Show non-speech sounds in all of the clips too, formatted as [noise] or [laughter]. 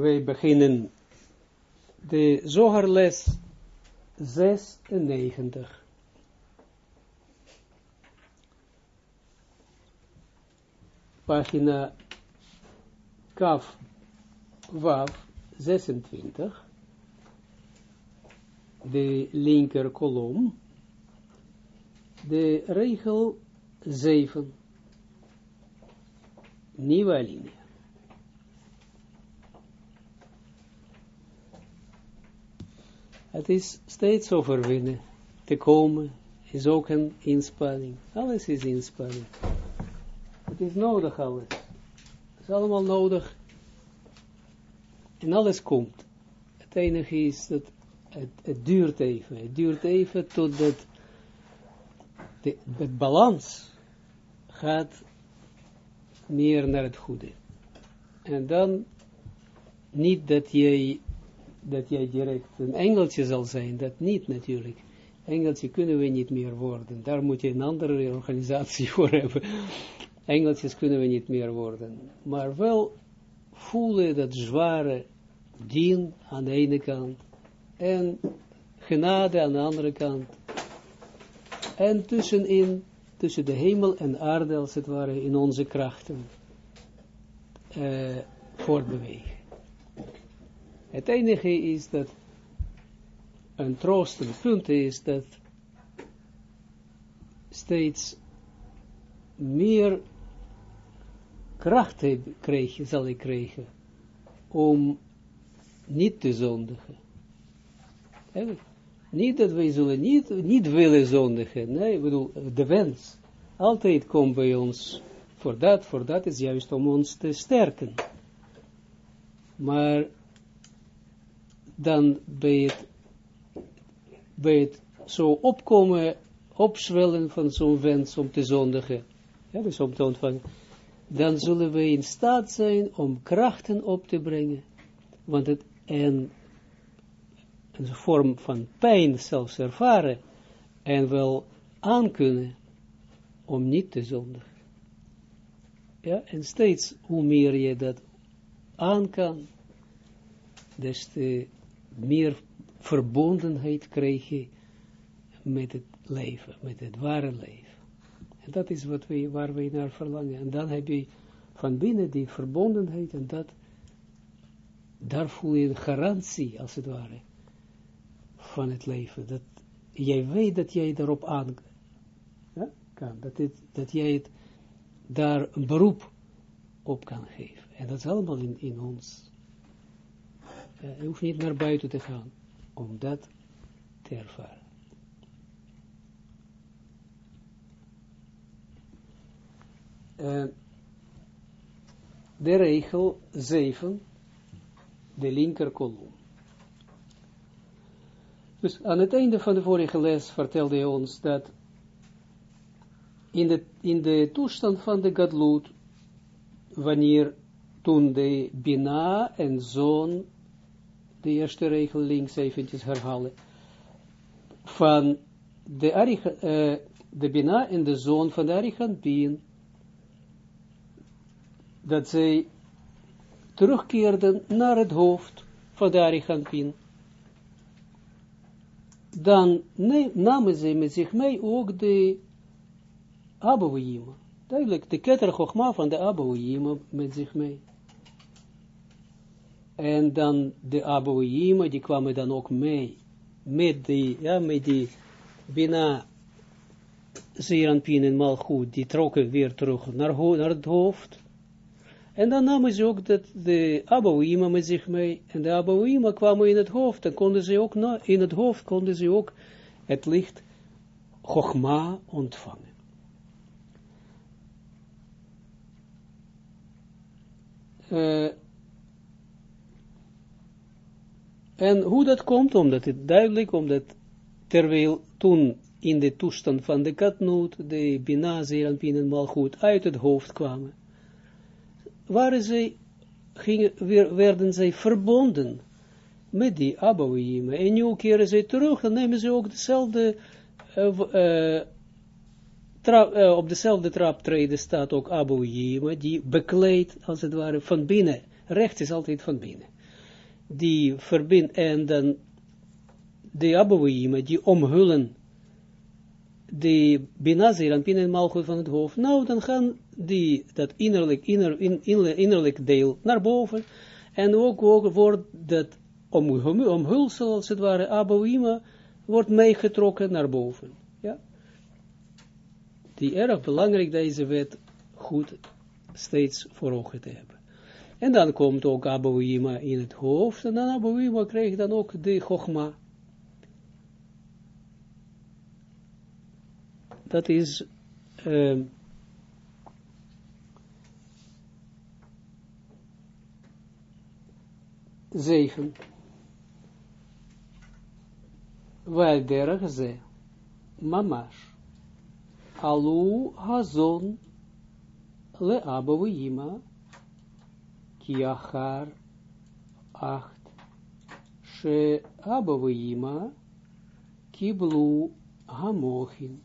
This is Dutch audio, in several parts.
wij beginnen de zogerles 96. Pagina Kaf Waf 26. De linker kolom. De regel 7. Nieuwe. Het is steeds overwinnen. Te komen is ook een inspanning. Alles is inspanning. Het is nodig alles. Het is allemaal nodig. En alles komt. Het enige is dat het, het duurt even. Het duurt even totdat de, het balans gaat meer naar het goede. En dan niet dat jij dat jij direct een engeltje zal zijn, dat niet natuurlijk. Engeltje kunnen we niet meer worden. Daar moet je een andere organisatie [laughs] voor hebben. Engeltjes kunnen we niet meer worden. Maar wel voelen dat zware dien aan de ene kant en genade aan de andere kant. En tussenin, tussen de hemel en aarde als het ware, in onze krachten uh, voortbewegen. Het enige is dat een troostend punt is dat steeds meer kracht krijg, zal ik krijgen om niet te zondigen. Niet dat wij zullen niet, niet willen zondigen. Nee, ik bedoel, de wens. Altijd komt bij ons voor dat, voor dat is juist om ons te sterken. Maar dan bij het, bij het zo opkomen, opzwellen van zo'n wens om te zondigen, ja, dus om te ontvangen, dan zullen we in staat zijn om krachten op te brengen, want het en een vorm van pijn zelfs ervaren en wel aankunnen om niet te zondigen. Ja, en steeds hoe meer je dat aan kan, des te meer verbondenheid krijg je met het leven, met het ware leven. En dat is wat wij, waar wij naar verlangen. En dan heb je van binnen die verbondenheid en dat, daar voel je een garantie, als het ware, van het leven. Dat jij weet dat jij daarop aan kan, dat, dat jij het, daar een beroep op kan geven. En dat is allemaal in, in ons je hoeft niet naar buiten te gaan om dat te ervaren. Uh, de regel 7, de linker kolom. Dus aan het einde van de vorige les vertelde hij ons dat in de, in de toestand van de gadloed, wanneer toen de Bina en zoon de eerste regel links eventjes herhalen, van de, uh, de Bina en de zoon van de Arichanpien, dat zij terugkeerden naar het hoofd van de Arichanpien. Dan namen zij met zich mee ook de Abouhima. Duidelijk, de ketter van de Abouhima met zich mee. En dan de Abouhima, die kwamen dan ook mee, met die, ja, met die Bina Zeranpien en Malchut, die trokken weer terug naar, naar het hoofd. En dan namen ze ook dat, de Abouhima met zich mee, en de Abouhima kwamen in het hoofd, en konden ze ook, na, in het hoofd konden ze ook het licht Chogma ontvangen. Uh, En hoe dat komt, omdat het duidelijk, omdat terwijl toen in de toestand van de katnoot, de Bina, Zeranpin en uit het hoofd kwamen, waren zij, gingen, werden zij verbonden met die Abouhima. En nu keren zij terug en nemen ze ook dezelfde, uh, uh, trap, uh, op dezelfde traptreden staat ook Abouhima, die bekleedt, als het ware, van binnen. Rechts is altijd van binnen die verbinden, en dan de Abouima, die omhullen de Binazir en en Malchut van het hoofd, nou, dan gaan die, dat innerlijk, inner, in, innerlijk deel naar boven, en ook, wordt dat om, omhulsel, als het ware, Abouima, wordt meegetrokken naar boven. Ja? Die erg belangrijk deze wet goed steeds voor ogen te hebben. En dan komt ook Abouima in het hoofd, en dan Abouima krijgt dan ook de Chogma. Dat is uh, zeven. Wel derg ze, mamash, alu hazon le abouima, kiachar acht, she abouima, kiblu hamochin,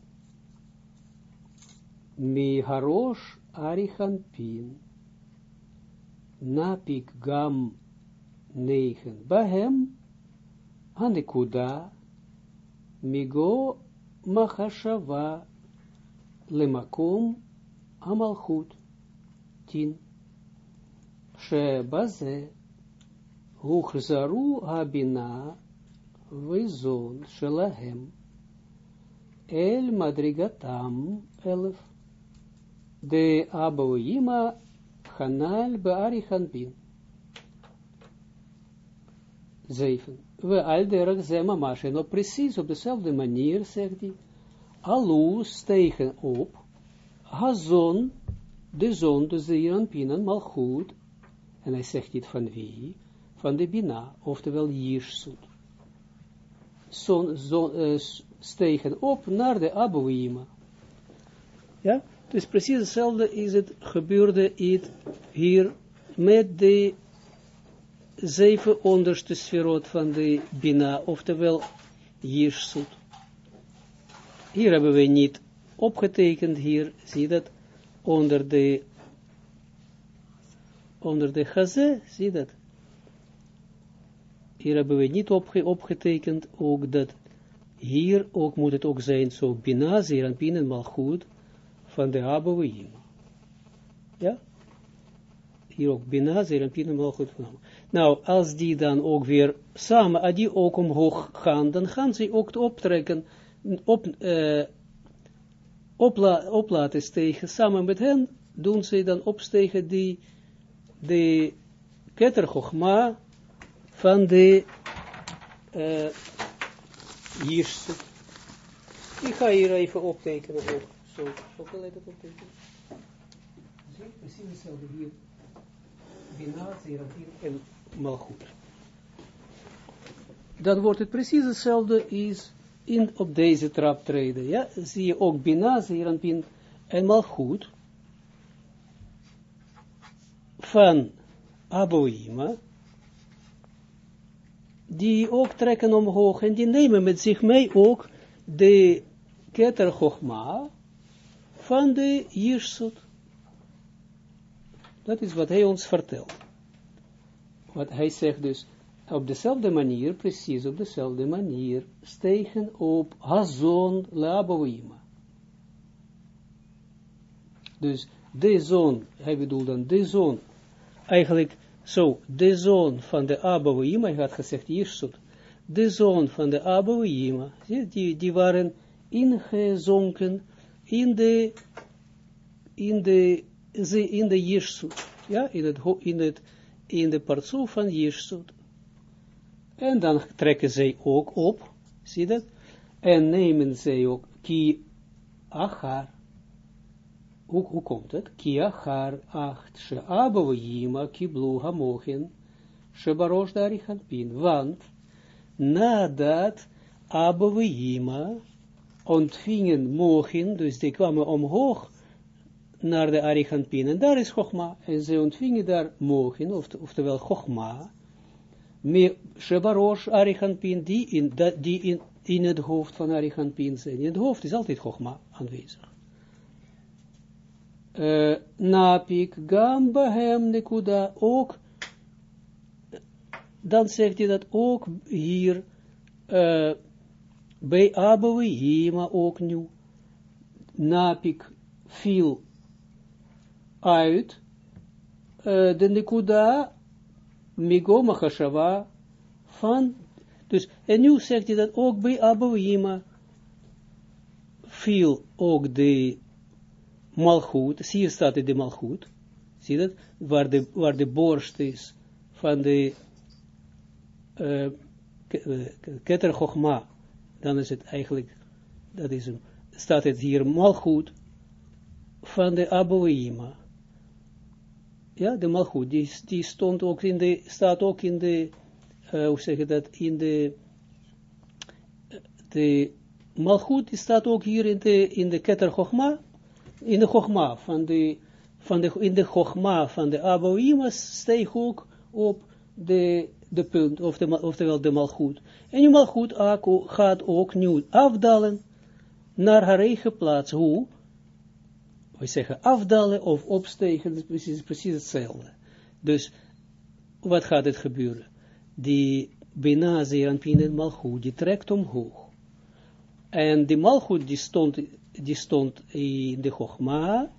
mi harosh arichanpin, napik gam negen, bahem, hanekuda, migo machashava lemakom amalchut. Tin shebaze huchzaru habina vizon shelahem el madrigatam elf de aboima hanal bearichanpin zeven we al ze mamash, en op precies op dezelfde manier, zegt hij, alu stegen op, hazon, de zon, dus de Iranpinan, mal goed, en hij zegt dit van wie? Van de Bina, oftewel Jirsut. Zon, zon, uh, stegen op naar de Abouima. Ja, dus precies hetzelfde is het gebeurde hier met de zeven onderste sferot van de Bina, oftewel Jirsut. Hier hebben we niet opgetekend, hier zie je dat, onder de, onder de Chazé, zie dat. Hier hebben we niet opge, opgetekend, ook dat, hier ook moet het ook zijn, zo Bina, Zeer en Pin en Malchut, van de Abouim. Ja? Hier ook Bina, Zeer en Pin en Malchut van nou, als die dan ook weer samen, als die ook omhoog gaan, dan gaan ze ook optrekken, op, laten stegen, samen met hen doen ze dan opstegen die, de kettergochma van de uh. Ik ga hier even optekenen ook. Zo, zo kan ik het optekenen. Precies hetzelfde hier. Bina, Zerafim en malgoed. Dan wordt het precies hetzelfde is in, op deze traptreden. Ja, zie je ook Bina, Zeranpin en malgoed van Aboima, die ook trekken omhoog en die nemen met zich mee ook de Keter Chochma van de Jirsut. Dat is wat hij ons vertelt. Wat hij zegt dus, op dezelfde manier, precies op dezelfde manier, stegen op Hazon Laboima. Dus de zoon, hij bedoelt dan de zoon, eigenlijk zo, de zoon van de Abouima, hij had gezegd Jirsut, de zoon van de Abouima, die, die waren ingezonken in de, in de, in de Jirsut, ja, in het, in het in de partsoef van Jirsut. En dan trekken zij ook op, zie dat? En nemen zij ook ki achar. Hoe, hoe komt het? Ki achar acht, she abouima kiblu hamochen, she barosh pin. Want nadat abouima ontvingen mogen, dus die kwamen omhoog, naar de Arichanpin, en daar is Chogma, en ze ontvingen daar mogen, of, oftewel Chogma, Shebarosh Arichanpin, die, in, die in, in het hoofd van Arichanpin zijn. In het hoofd is altijd Chogma aanwezig. Uh, napik gam behem nekuda, ook dan zegt hij dat ook hier, uh, bij Abouhima ook nu, Napik viel uit, uh, de Nikuda, Migoma Hashava, van, dus, en nu zegt hij dat ook bij Abouhima, viel ook de malgoed, hier staat het de malgoed, zie dat, waar de, waar de borst is van de uh, keter Chochma, dan is het eigenlijk, dat is een, staat het hier malgoed van de Aboima. Ja, de malgoed, die, die stond ook in de, staat ook in de, uh, hoe zeg je dat, in de, de malgoed, die staat ook hier in de, in de keter Chochma, in de Chochma, van de, van de, in de Chochma van de Aboima steeg ook op de, de punt, of de, oftewel de malgoed. En die malgoed gaat ook nu afdalen naar haar eigen plaats. Hoe? We zeggen afdalen of opstegen, dat is precies, hetzelfde. Dus, wat gaat het gebeuren? Die Bina Zeranpin malgoed, die trekt omhoog. En die malgoed, die stond, die stond in de Chogma,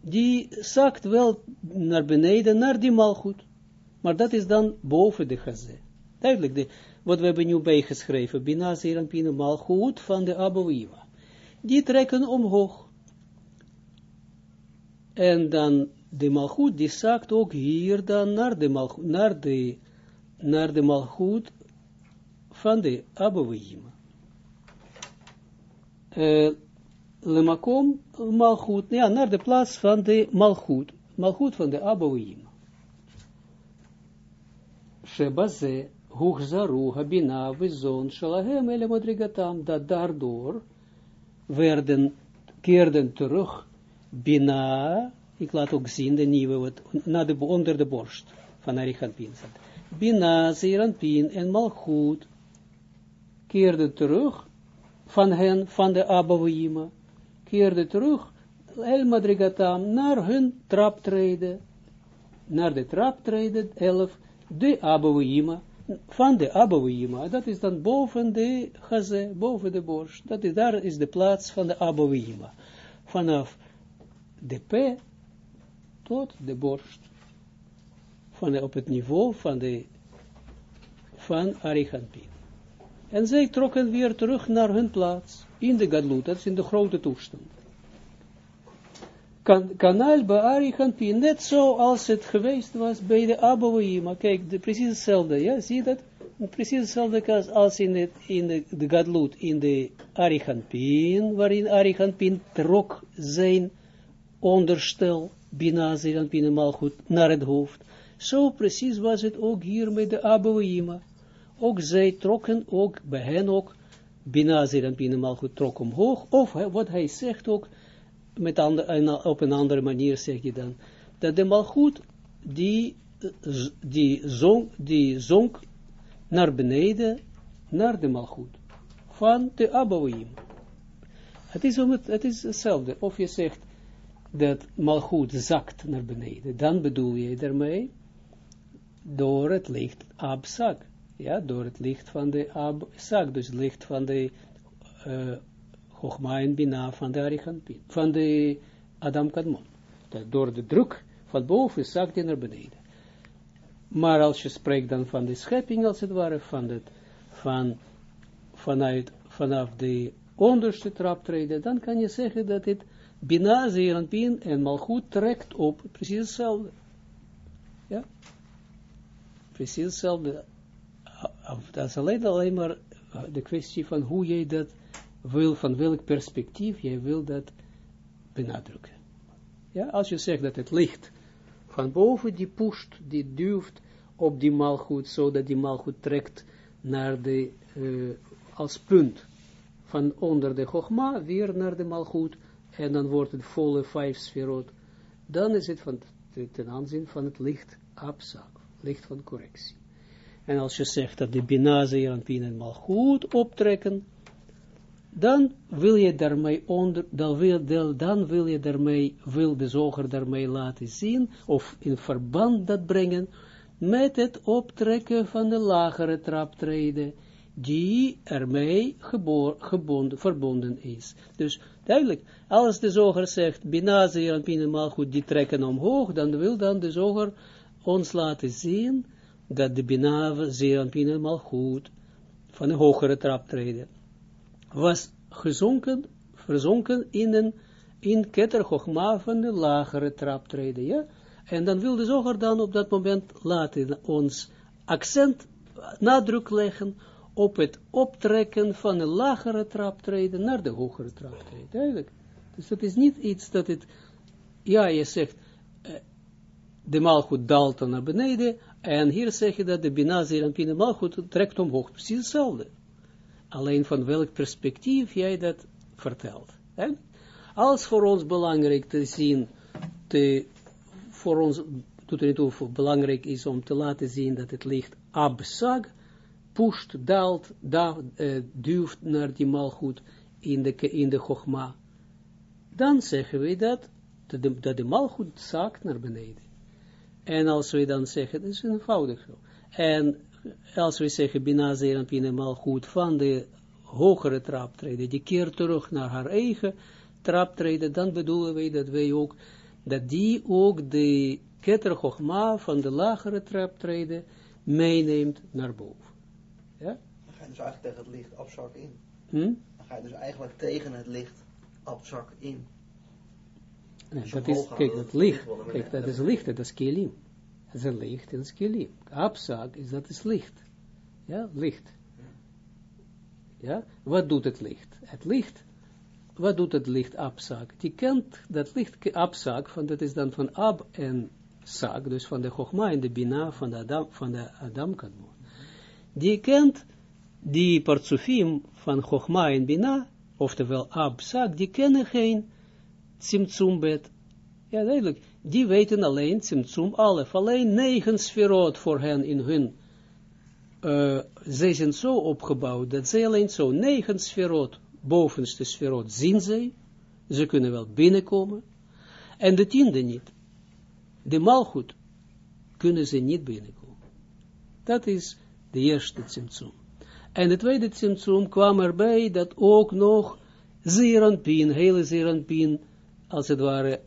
die zakt wel naar beneden, naar die malgoed. Maar dat is dan boven de gazé. Duidelijk, de, wat we hebben nu bijgeschreven, Bina Zerampine Malchut van de Abouiva. Die trekken omhoog. En dan de Malchut, die zakt ook hier dan naar de Malchut, naar de, naar de Malchut van de. Uh, Lemakom Malchut, ja, naar de plaats van de Malchut, Malchut van de Abouiva. Shebaze, Hugzaru, Habina, Vizon, Shalahem, Ele Madrigatam, dat daardoor werden, keerden terug, Bina, ik laat ook zien de nieuwe, wat, na de, onder de borst van Arichanpin zat. Bina, Zeranpin en Malchut keerden terug van hen, van de Abouima, keerden terug, El Madrigatam, naar hun traptreden, naar de traptreden, elf, de Abouima, van de Abouima, dat is dan boven de gaze, boven de borst, dat is, daar is de plaats van de Abouima, vanaf de P tot de borst, van op het niveau van de, van Arichampin. En zij trokken weer terug naar hun plaats, in de Gadlut, dat is in de grote toestand kan, bij Pin, net zoals het geweest was bij de Abouima. Kijk, precies hetzelfde, ja, zie dat? Precies hetzelfde als in, het, de, de Gadlut, in de Pin, waarin Pin trok zijn onderstel, Bina Pin en naar het hoofd. Zo precies was het ook hier met de Abouima. Ook zij trokken, ook bij hen ook, Bina Pin en goed trok omhoog, of wat hij zegt ook, met ander, op een andere manier zeg je dan, dat de malgoed, die, die, zonk, die zonk naar beneden, naar de malgoed, van de Abouim. Het is, het, is hetzelfde, of je zegt dat malgoed zakt naar beneden, dan bedoel je daarmee door het licht abzak, ja, door het licht van de abzak, dus het licht van de uh, Chogma Bina van de Arichampin, van de Adam Kadmon. door de druk van boven zakt hij naar beneden. Maar als je spreekt dan van de schepping, als het ware, van het, van, vanuit, vanaf de onderste traptreden, dan kan je zeggen dat het Bina, Zeranpin en Malchut trekt op precies hetzelfde. Ja? Precies hetzelfde. Dat is alleen, alleen maar de kwestie van hoe jij dat wil, van welk perspectief jij wil dat benadrukken. Ja, als je zegt dat het licht van boven die pusht, die duwt op die malgoed, zodat die malgoed trekt naar de, uh, als punt van onder de Chogma, weer naar de malgoed, en dan wordt het volle vijf sferot, dan is het van, ten aanzien van het licht abzak, licht van correctie. En als je zegt dat de binaze en pin en malgoed optrekken, dan wil je daarmee onder, dan wil, dan wil je daarmee, wil de zoger daarmee laten zien, of in verband dat brengen, met het optrekken van de lagere traptreden, die ermee gebonden, verbonden is. Dus duidelijk, als de zoger zegt, Bina, Zeer en Pine goed, die trekken omhoog, dan wil dan de zoger ons laten zien, dat de Bina, Zeer en goed, van de hogere traptreden, was gezonken, verzonken in een, in Keter van de lagere traptreden, ja, en dan wil de zoger dan op dat moment laten ons accent, nadruk leggen op het optrekken van de lagere traptreden naar de hogere traptreden. Duidelijk. Dus dat is niet iets dat het, ja, je zegt, eh, de maalgoed daalt dan naar beneden, en hier zeg je dat de binazir en trekt omhoog. Precies hetzelfde. Alleen van welk perspectief jij dat vertelt. Hè? Als voor ons belangrijk te zien, te, voor ons doet belangrijk is om te laten zien dat het licht absag, pusht, daalt, da, uh, duwt naar die malgoed in de, in de chogma, dan zeggen we dat, dat de, dat de malgoed zakt naar beneden. En als we dan zeggen, dat is eenvoudig zo. En als we zeggen, Bina Zeran Pine malgoed van de hogere traptreden, die keert terug naar haar eigen traptreden, dan bedoelen we dat wij ook, dat die ook de keter van de lagere traptreden meeneemt naar boven. Ja? Dan ga je dus eigenlijk tegen het licht afzakken in. Hm? Dan ga je dus eigenlijk tegen het licht afzakken in. Nee, dat is, kijk, dat licht, kijk, dat is licht, dat is kilim. Dat is licht, dat is. Abzak is, dat is licht. Ja, licht. Ja, wat doet het licht? Het licht, wat doet het licht abzak? Die kent dat licht abzak, van, dat is dan van ab en zak, dus van de chogma en de bina van de Adam, van de Adam Kadmon die kent die partsufim van Chochma en Bina, oftewel Absak, die kennen geen Tsimtsumbet. Ja, duidelijk. Die weten alleen Tsimtsum Alef. Alleen negen sferot voor hen in hun. Uh, zij zijn zo opgebouwd dat zij alleen zo negen sferot, bovenste sferot, zien zij. Ze kunnen wel binnenkomen. En de tiende niet. De malgoed kunnen ze niet binnenkomen. Dat is de eerste Tsimtsum. En de tweede Tsimtsum kwam erbij dat ook nog Zeranpien, hele Zeranpien, als het ware,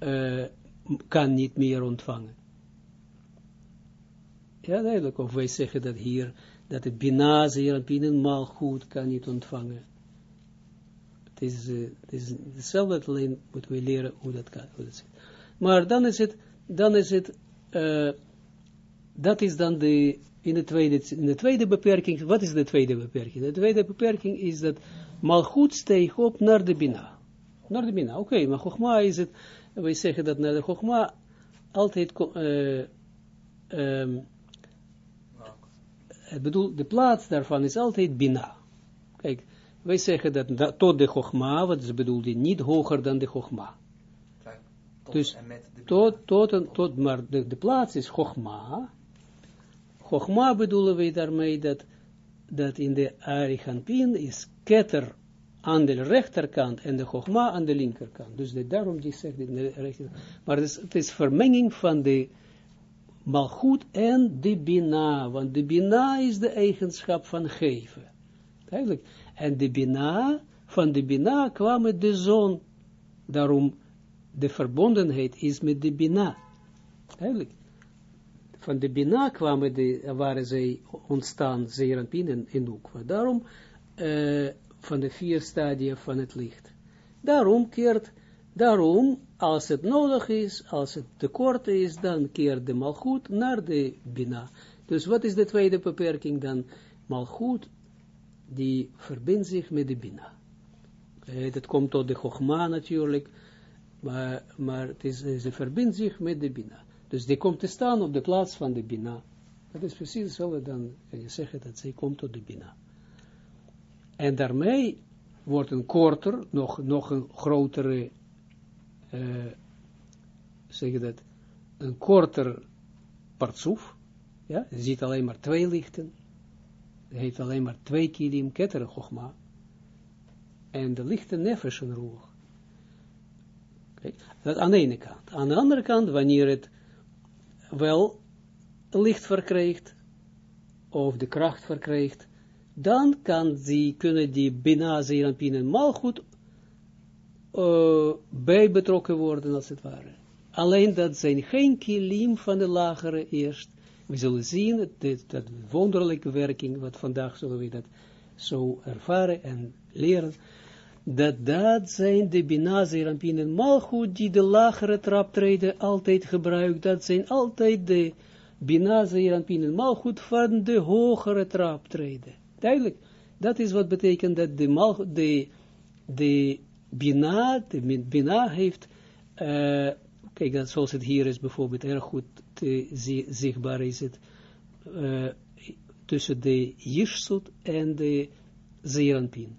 uh, kan niet meer ontvangen. Ja, duidelijk, of wij zeggen dat hier, dat het Bina Zeranpien en Malchut kan niet ontvangen. Het is, het is hetzelfde, alleen moeten we leren hoe dat kan. Maar dan is het, dan is het, uh, dat is dan de in de, tweede, in de tweede beperking, wat is de tweede beperking? De tweede beperking is dat Malchut steeg op naar de Bina. Naar de Bina, oké, maar Chogma is het, wij zeggen dat naar de Chogma altijd, uh, um, ik bedoel, de plaats daarvan is altijd Bina. Kijk, wij zeggen dat, dat tot de Chogma, wat is bedoeld, niet hoger dan de Chogma. Dus tot, tot, tot, maar de, de plaats is Chogma, Chogma bedoelen we daarmee dat, dat in de Arichampin is ketter aan de rechterkant en de Chogma aan de linkerkant. Dus de, daarom die zegt de rechterkant. Maar het is, het vermenging van de Malchut en de Bina. Want de Bina is de eigenschap van geven. Eigenlijk. En de Bina, van de Bina kwam de zon. Daarom de verbondenheid is met de Bina. Eigenlijk van de Bina kwamen de, waren zij ontstaan, Zeranpin en Enukwa. Daarom, uh, van de vier stadia van het licht. Daarom keert, daarom, als het nodig is, als het tekort is, dan keert de malgoed naar de Bina. Dus wat is de tweede beperking dan? Malgoed, die verbindt zich met de Bina. Uh, dat komt tot de Chogma natuurlijk, maar, maar het is, ze verbindt zich met de Bina. Dus die komt te staan op de plaats van de Bina. Dat is precies hetzelfde, dan je zeggen dat zij komt tot de Bina. En daarmee wordt een korter, nog, nog een grotere, uh, zeg je dat, een korter partsoef. Ja, je ziet alleen maar twee lichten. Hij heeft alleen maar twee kilim, ketter chogma. En de lichten nefesh en roer. Dat aan de ene kant. Aan de andere kant, wanneer het wel licht verkrijgt, of de kracht verkrijgt, dan kan die, kunnen die Bina, Zeranpin en Malchut uh, bij betrokken worden, als het ware. Alleen dat zijn geen kilim van de lagere eerst. We zullen zien, dat, dat wonderlijke werking, wat vandaag zullen we dat zo ervaren en leren, dat dat zijn de Bina, Zeranpin en Malchut, die de lagere traptreden altijd gebruikt, dat zijn altijd de Bina, Zeranpin en Malchut van de hogere traptreden. Duidelijk, dat is wat betekent dat de, de, de Bina, de Bina heeft, uh, kijk, dat zoals het hier is bijvoorbeeld erg goed te, zichtbaar is het, uh, tussen de Jirsut en de Zeranpin,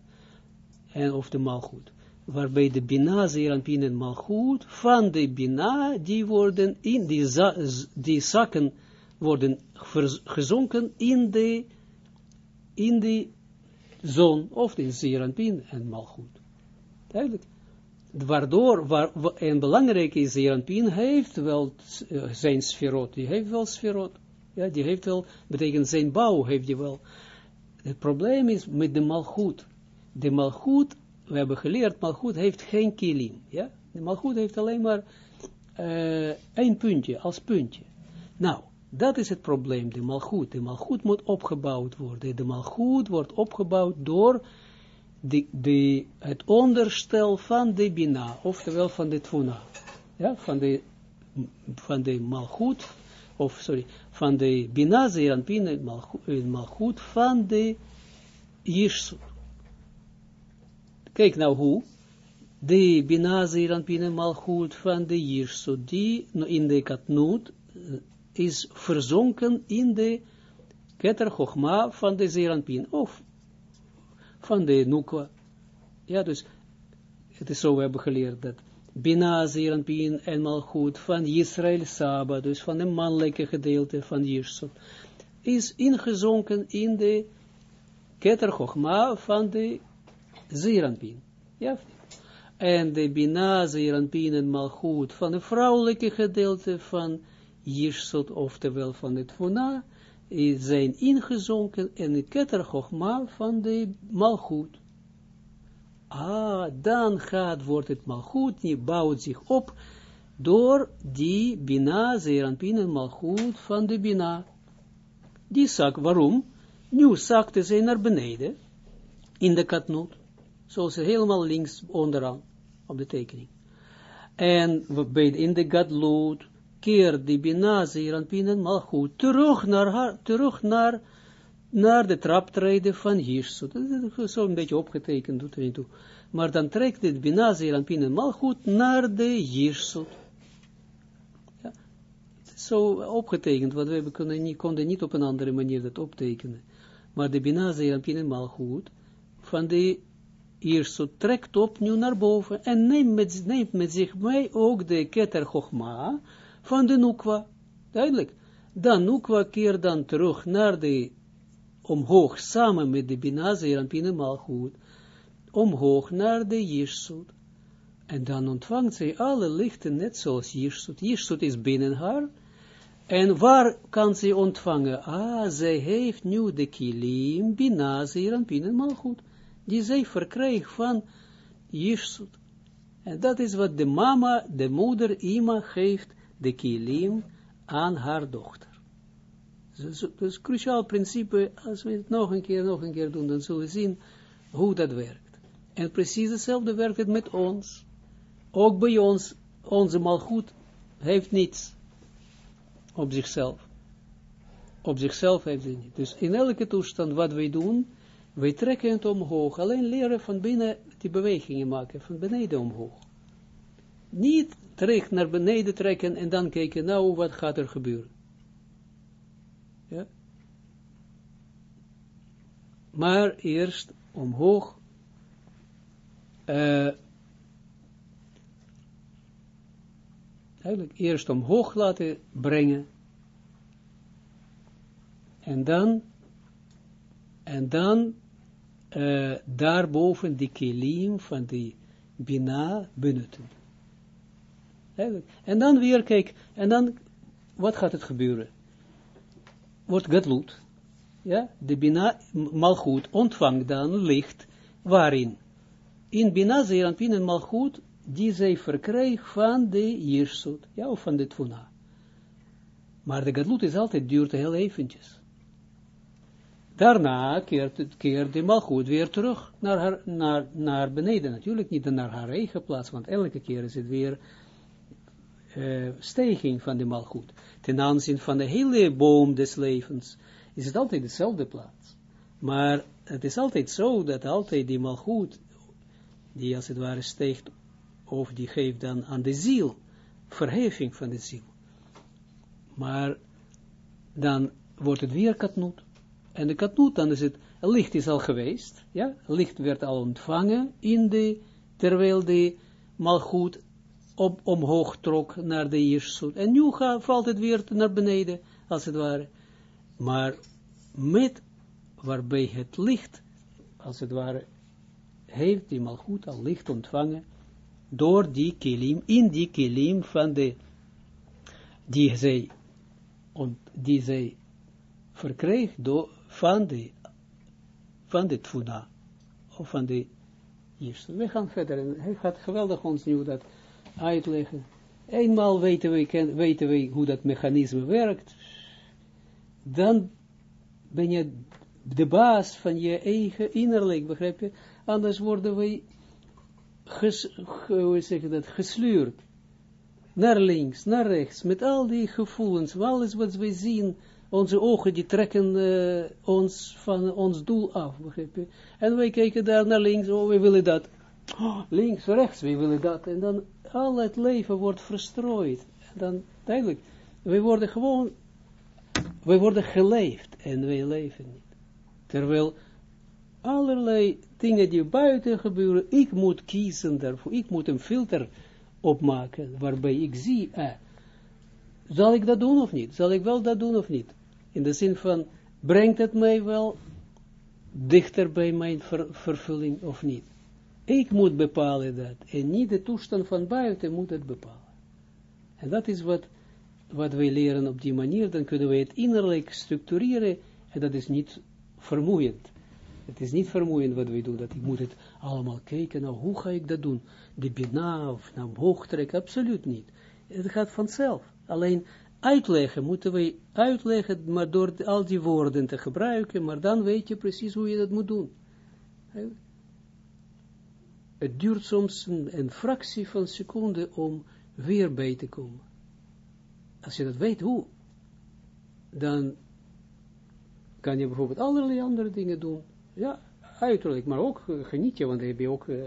en of de Malchut. Waarbij de Bina, Zeranpin en Malchut, van de Bina, die worden in, die, za, die zakken worden gezonken in de in de zon, of in Zeranpin en Malchut. Duidelijk. Waardoor, waar, en belangrijk is, Zeranpin heeft wel uh, zijn sferot, die heeft wel sferot. Ja, die heeft wel, betekent zijn bouw heeft die wel. Het probleem is met de Malchut. De Malchut, we hebben geleerd, Malchut heeft geen kilim. Ja? De Malchut heeft alleen maar uh, één puntje, als puntje. Nou, dat is het probleem, de malgoed. De malgoed moet opgebouwd worden. De malgoed wordt opgebouwd door de, de, het onderstel van de bina, oftewel van de tfuna. Ja, van de, van de malgoed, of sorry, van de bina, zeeranpin, van de jirsut. Kijk nou hoe. De bina, zeeranpin, malgoed van de jirsut, die in de katnoot, is verzonken in de keter Chochma van de Zeranpin, of van de Nukwa. Ja, dus, het is zo, we hebben geleerd dat Bina, Zeranpin en Malchut van Israël Saba, dus van de mannelijke gedeelte van Jirsut, is ingezonken in de keter Chochma van de Zeranpin. Ja, en de Bina, Zeranpin en Malchut van de vrouwelijke gedeelte van Jirsut, oftewel van het Funa, zijn ingezonken in de Keter van de Malchut. Ah, dan gaat, wordt het Malchut, die bouwt zich op door die Bina, Zeranpin en Malchut van de Bina. Die zak, waarom? Nu zakte ze naar beneden, in de katnoot, zoals helemaal links onderaan, op de tekening. En in de gadloed, keer die Bina, Zeranpin en Malchut, terug naar haar, terug naar, naar de traptreden van Jirsut. Dat is zo een beetje opgetekend, doet er niet toe. Maar dan trekt dit Bina, Zeranpin en Malchut naar de Jirsut. Ja. Zo opgetekend, want we konden niet, konden niet op een andere manier dat optekenen. Maar de Bina, Zeranpin en Malchut, van de Jirsut trekt op nu naar boven en neemt met, neemt met zich mee ook de Keter Chochma, van de Nukwa. Duidelijk. Dan Nukwa keert dan terug naar de omhoog, samen met de Binaze en Pine Malchut, omhoog naar de Jirsut. En dan ontvangt zij alle lichten net zoals Jirsut. Jirsut is binnen haar. En waar kan zij ontvangen? Ah, zij heeft nu de kilim, Binaze en Pine Malchut, die zij verkrijgt van Jirsut. En dat is wat de mama, de moeder, Ima geeft de kilim aan haar dochter. Dus, dat een cruciaal principe, als we het nog een keer, nog een keer doen, dan zullen we zien hoe dat werkt. En precies hetzelfde werkt het met ons. Ook bij ons, onze malgoed heeft niets op zichzelf. Op zichzelf heeft het niet. Dus in elke toestand wat wij doen, wij trekken het omhoog. Alleen leren van binnen die bewegingen maken, van beneden omhoog. Niet terug naar beneden trekken en dan kijken, nou, wat gaat er gebeuren? Ja? Maar eerst omhoog, uh, eigenlijk eerst omhoog laten brengen, en dan, en dan, uh, daarboven die kilim van die bina benutten. En dan weer, kijk, en dan, wat gaat het gebeuren? wordt gadlut. Ja, de bina malchut ontvangt dan licht, waarin? In bina zeeranpin en malchut, die zij verkreeg van de jirsut, ja, of van de tfuna. Maar de gadlut is altijd, duurt heel eventjes. Daarna keert, keert de malchut weer terug naar, haar, naar, naar beneden. Natuurlijk niet naar haar eigen plaats, want elke keer is het weer uh, stijging van de malchut. Ten aanzien van de hele boom des levens is het altijd dezelfde plaats. Maar het is altijd zo dat altijd die malchut, die als het ware steekt, of die geeft dan aan de ziel, verheffing van de ziel. Maar dan wordt het weer katnoet. En de katnoet, dan is het, licht is al geweest, ja, licht werd al ontvangen in de, terwijl de malgoed op, omhoog trok naar de Jirsut. En nu gaat, valt het weer naar beneden, als het ware. Maar met, waarbij het licht, als het ware, heeft die malgoed al licht ontvangen, door die kilim, in die kilim van de, die zij, die zij verkreeg door, van de, van de tfuna, of van de. We gaan verder, en hij gaat geweldig ons nu dat uitleggen. Eenmaal weten we, weten we hoe dat mechanisme werkt, dan ben je de baas van je eigen innerlijk, begrijp je? Anders worden we hoe zeg je dat, gesluurd. Naar links, naar rechts, met al die gevoelens, alles wat we zien, onze ogen die trekken uh, ons van ons doel af, begrijp je? En wij kijken daar naar links, oh, we willen dat. Oh, links, rechts, we willen dat. En dan al het leven wordt verstrooid. En dan, duidelijk, we worden gewoon, we worden geleefd en wij leven niet. Terwijl allerlei dingen die buiten gebeuren, ik moet kiezen daarvoor, ik moet een filter opmaken, waarbij ik zie, eh, zal ik dat doen of niet? Zal ik wel dat doen of niet? In de zin van, brengt het mij wel dichter bij mijn vervulling of niet? Ik moet bepalen dat, en niet de toestand van buiten moet het bepalen. En dat is wat, wat wij leren op die manier, dan kunnen we het innerlijk structureren, en dat is niet vermoeiend. Het is niet vermoeiend wat wij doen, dat ik moet het allemaal kijken, nou hoe ga ik dat doen? De bina of naar omhoog trekken, absoluut niet. Het gaat vanzelf. Alleen uitleggen, moeten wij uitleggen, maar door al die woorden te gebruiken, maar dan weet je precies hoe je dat moet doen. Het duurt soms een, een fractie van seconde om weer bij te komen. Als je dat weet hoe, dan kan je bijvoorbeeld allerlei andere dingen doen. Ja, uiterlijk, maar ook uh, geniet je, want dan heb je ook uh,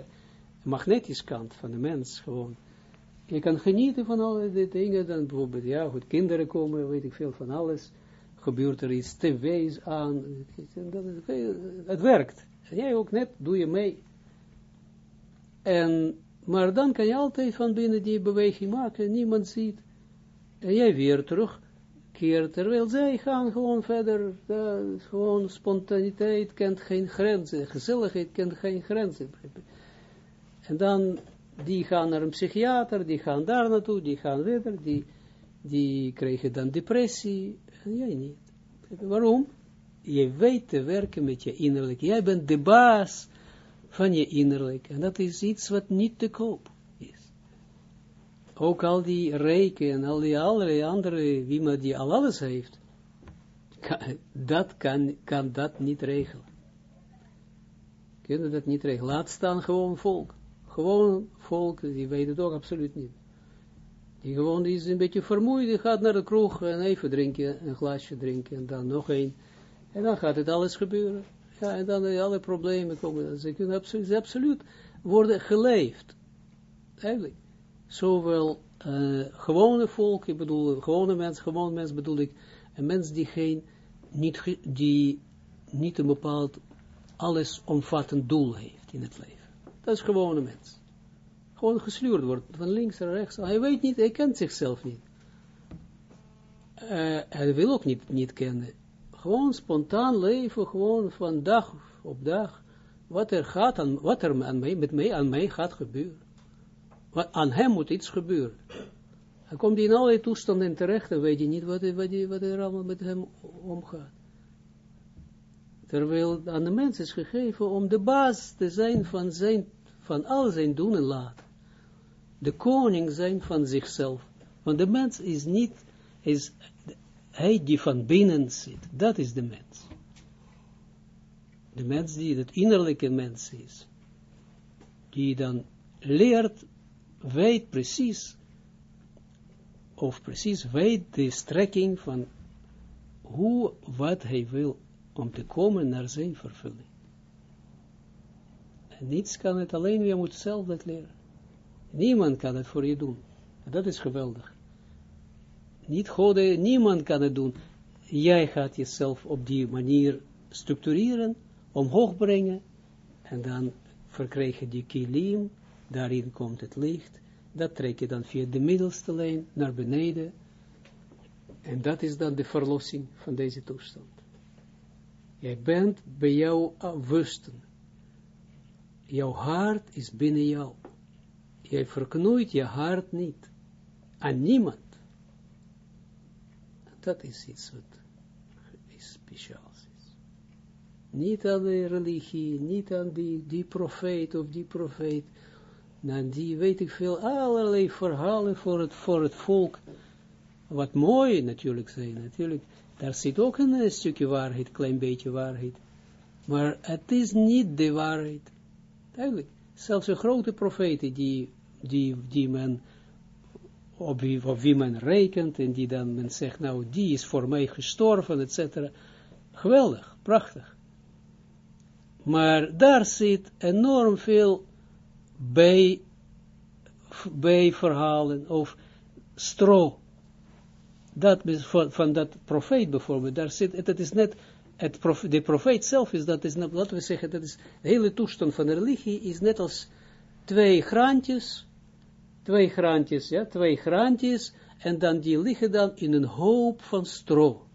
magnetisch kant van de mens gewoon. Je kan genieten van alle die dingen, dan bijvoorbeeld, ja, goed, kinderen komen, weet ik veel van alles, gebeurt er iets, tv's aan, het werkt. En jij ook net, doe je mee. En, maar dan kan je altijd van binnen die beweging maken, niemand ziet. En jij weer terug keert, terwijl zij gaan gewoon verder, gewoon spontaniteit kent geen grenzen, gezelligheid kent geen grenzen. En dan, die gaan naar een psychiater, die gaan daar naartoe, die gaan verder, die, die krijgen dan depressie, en jij niet. Waarom? Je weet te werken met je innerlijk, jij bent de baas van je innerlijk. En dat is iets wat niet te koop is. Ook al die rijken en al die allerlei andere, wie maar die al alles heeft, dat kan, kan dat niet regelen. Kunnen dat niet regelen. Laat staan gewoon volk. Gewoon volk, die weet het ook absoluut niet. Die gewoon die is een beetje vermoeid, die gaat naar de kroeg en even drinken, een glaasje drinken en dan nog één. En dan gaat het alles gebeuren. Ja, en dan alle problemen komen. Ze kunnen absoluut, absoluut worden geleefd. Eigenlijk. Zowel uh, gewone volk, ik bedoel, gewone mens, gewoon mens bedoel ik, een mens die geen, niet, die niet een bepaald alles omvattend doel heeft in het leven. Dat is gewone mens. Gewoon gesluurd wordt, van links naar rechts. Hij weet niet, hij kent zichzelf niet. Uh, hij wil ook niet, niet kennen gewoon spontaan leven, gewoon van dag op dag, wat er gaat, aan, wat er aan mij, met mij, aan mij gaat gebeuren. Aan hem moet iets gebeuren. Dan komt hij in allerlei toestanden terecht, dan weet je niet wat, wat, wat er allemaal met hem omgaat. Terwijl aan de mens is gegeven om de baas te zijn van, zijn, van al zijn doen en laten. De koning zijn van zichzelf. Want de mens is niet, is hij die van binnen zit. Dat is de mens. De mens die het innerlijke mens is. Die dan leert, weet precies, of precies weet de strekking van hoe, wat hij wil om te komen naar zijn vervulling. En niets kan het alleen, je moet zelf dat leren. Niemand kan het voor je doen. Dat is geweldig. Niet God, niemand kan het doen. Jij gaat jezelf op die manier structureren, omhoog brengen, en dan verkrijg je die kilim, daarin komt het licht, dat trek je dan via de middelste lijn naar beneden, en dat is dan de verlossing van deze toestand. Jij bent bij jou wusten. Jouw hart is binnen jou. Jij verknoeit je hart niet. Aan niemand. Dat is iets wat is speciaals is. Niet aan de religie, niet aan die, die profeet of die profeet. Nou, die weet ik veel, allerlei verhalen voor het, voor het volk. Wat mooi natuurlijk zijn, natuurlijk daar zit ook een stukje waarheid, klein beetje waarheid. Maar het is niet de waarheid. Eigenlijk, zelfs een grote profeten die, die, die men, op wie, op wie men rekent, en die dan men zegt, nou, die is voor mij gestorven, etc. Geweldig, prachtig. Maar daar zit enorm veel bij, bij of stro dat van, van dat profeet bijvoorbeeld, daar zit, het is net, het de profeet zelf is, dat is, laten we zeggen, dat is, de hele toestand van de religie is net als twee graantjes, twee graantjes, ja, twee graantjes, en dan die liggen dan in een hoop van stro.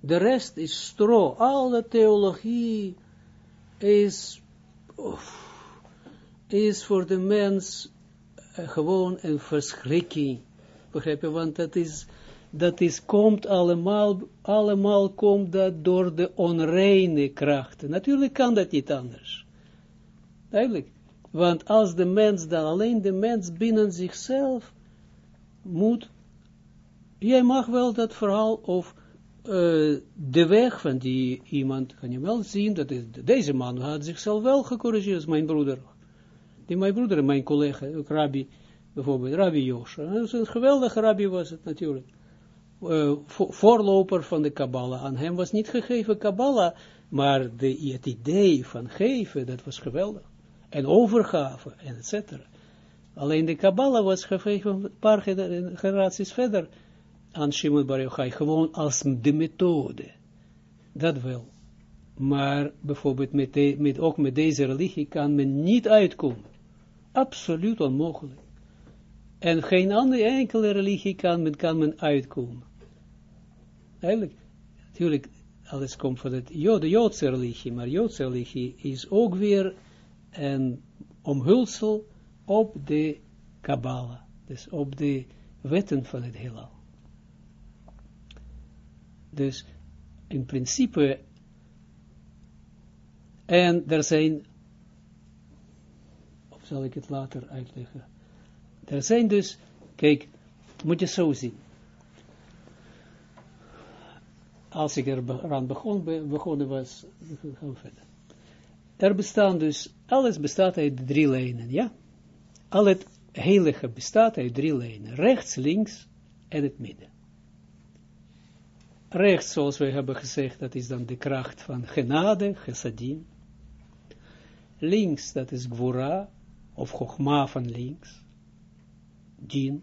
De rest is stro, alle theologie is, is voor de mens uh, gewoon een verschrikking, begrijp je, want dat is, dat is, komt allemaal, allemaal komt dat door de onreine krachten. Natuurlijk kan dat niet anders. Duidelijk. Want als de mens dan, alleen de mens binnen zichzelf moet, jij mag wel dat verhaal of uh, de weg van die iemand, kan je wel zien, dat is, deze man had zichzelf wel gecorrigeerd, mijn broeder. Die mijn broeder, mijn collega, ook rabbi, bijvoorbeeld, rabbi Josha. Een geweldige rabbi was het natuurlijk uh, voorloper van de Kabbalah. Aan hem was niet gegeven Kabbalah, maar de, het idee van geven, dat was geweldig. En overgave, en et cetera. Alleen de Kabbalah was gegeven een paar generaties verder aan Shimon Bar Yochai, gewoon als de methode. Dat wel. Maar bijvoorbeeld met, met ook met deze religie kan men niet uitkomen. Absoluut onmogelijk. En geen andere enkele religie kan men, kan men uitkomen. Eigenlijk, natuurlijk, alles komt van het, de Joodse religie, maar Joodse religie is ook weer een omhulsel op de Kabbalah, dus op de wetten van het heelal. Dus in principe, en er zijn, of zal ik het later uitleggen, er zijn dus, kijk, moet je zo zien, als ik er aan begon, begonnen was, gaan we verder. Er bestaan dus, alles bestaat uit drie lijnen, ja? Al het heilige bestaat uit drie lijnen, rechts, links en het midden. Rechts, zoals we hebben gezegd, dat is dan de kracht van genade, gesadim. Links, dat is gwora, of chogma van links, din.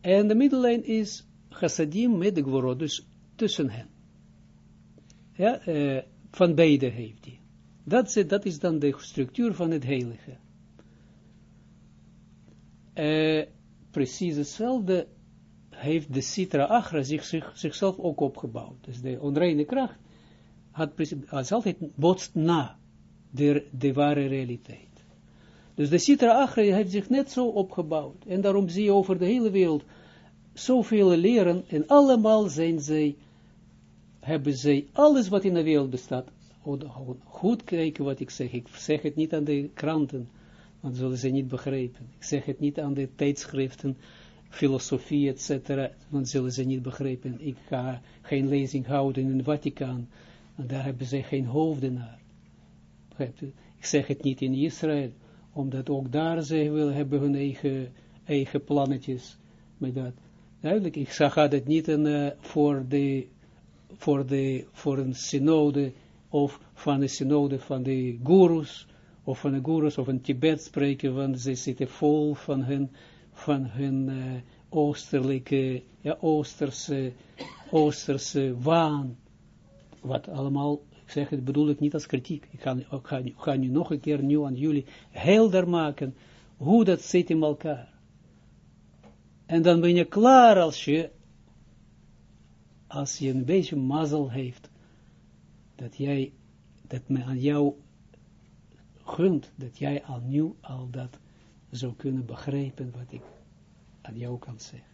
En de middellijn is chassadim met de gworo, dus tussen hen. Ja, uh, van beide heeft hij. Dat, dat is dan de structuur van het heilige. Uh, precies hetzelfde heeft de Sitra Achra zich, zich, zichzelf ook opgebouwd. Dus de onreine kracht had altijd botst na de, ware realiteit. Dus de Sitra Achra heeft zich net zo opgebouwd. En daarom zie je over de hele wereld zoveel leren. En allemaal zijn zij, hebben zij alles wat in de wereld bestaat. Goed kijken wat ik zeg. Ik zeg het niet aan de kranten, want zullen ze niet begrijpen. Ik zeg het niet aan de tijdschriften, filosofie, etc. Want zullen ze niet begrijpen. Ik ga geen lezing houden in het Vaticaan. Want daar hebben ze geen hoofden naar. Ik zeg het niet in Israël omdat ook daar ze willen hebben hun eigen, eigen plannetjes met dat. Duidelijk, ik zag het niet voor, de, voor, de, voor een synode of van de synode van de gurus, of van de gurus of een Tibet spreken, want ze zitten vol van hun, van hun uh, oosterlijke, ja, oosterse, oosterse waan, wat allemaal ik zeg het bedoel ik niet als kritiek. Ik ga, ga nu nog een keer nieuw aan jullie helder maken hoe dat zit in elkaar. En dan ben je klaar als je, als je een beetje mazzel heeft, dat jij, dat men aan jou gunt, dat jij al nieuw al dat zou kunnen begrijpen wat ik aan jou kan zeggen.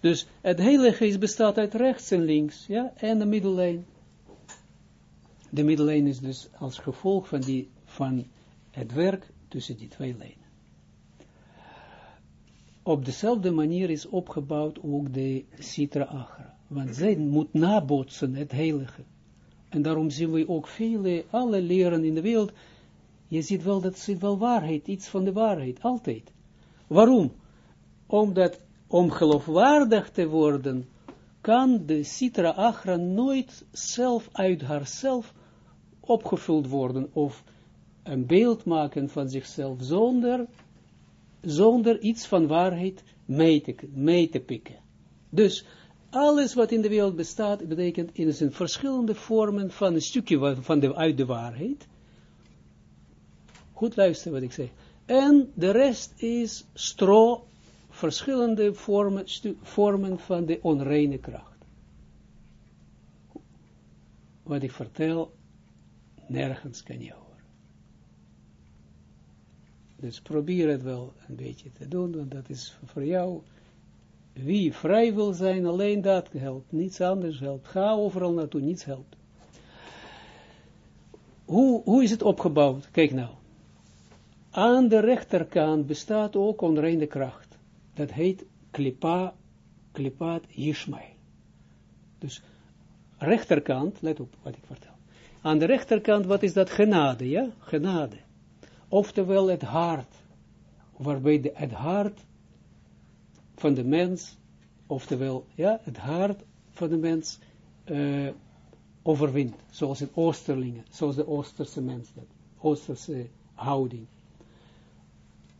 Dus het hele geest bestaat uit rechts en links, ja, en de middellijn. De middellijn is dus als gevolg van, die, van het werk tussen die twee lijnen. Op dezelfde manier is opgebouwd ook de Sitra Achra. Want zij moet nabootsen het heilige. En daarom zien we ook vele, alle leren in de wereld, je ziet wel dat zit wel waarheid, iets van de waarheid, altijd. Waarom? Omdat om geloofwaardig te worden, kan de Sitra Achra nooit zelf uit haarzelf opgevuld worden of een beeld maken van zichzelf zonder, zonder iets van waarheid mee te, mee te pikken. Dus alles wat in de wereld bestaat, betekent in zijn verschillende vormen van een stukje van de, uit de waarheid. Goed luisteren wat ik zeg. En de rest is stro, verschillende vormen, vormen van de onreine kracht. Wat ik vertel, nergens kan je horen. Dus probeer het wel een beetje te doen, want dat is voor jou, wie vrij wil zijn, alleen dat helpt, niets anders helpt. Ga overal naartoe, niets helpt. Hoe, hoe is het opgebouwd? Kijk nou. Aan de rechterkant bestaat ook onreine kracht. Dat heet klipa, klipaat Yishmael. Dus rechterkant, let op wat ik vertel. Aan de rechterkant, wat is dat? Genade, ja? Genade. Oftewel het hart, waarbij de, het hart van de mens, oftewel, ja, het hart van de mens uh, overwint, zoals het Oosterlingen, zoals de Oosterse mens, dat Oosterse houding.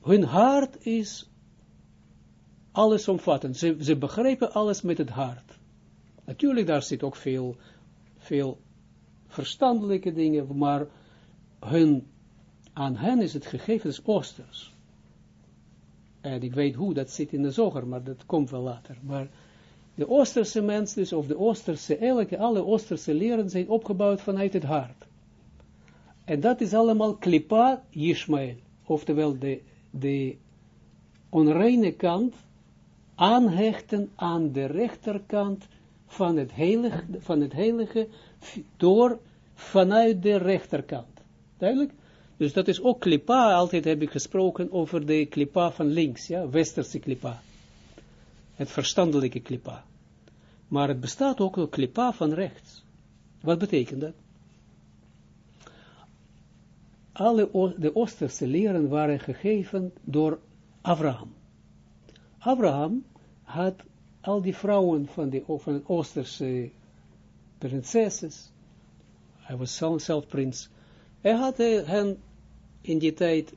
Hun hart is allesomvattend. Ze, ze begrijpen alles met het hart. Natuurlijk, daar zit ook veel, veel verstandelijke dingen, maar hun, aan hen is het gegeven als oosters. En ik weet hoe, dat zit in de zoger, maar dat komt wel later. Maar de Oosterse mens dus, of de Oosterse, elke, alle Oosterse leren zijn opgebouwd vanuit het hart. En dat is allemaal klipa Yishmael, oftewel de, de onreine kant aanhechten aan de rechterkant van het heilige, van het heilige door vanuit de rechterkant. Duidelijk? Dus dat is ook klipa, altijd heb ik gesproken over de klipa van links, ja, westerse klipa. Het verstandelijke klipa. Maar het bestaat ook een klipa van rechts. Wat betekent dat? Alle de Oosterse leren waren gegeven door Abraham. Abraham had al die vrouwen van de, Oosterse prinses, hij was zelf prins, hij had hen in die tijd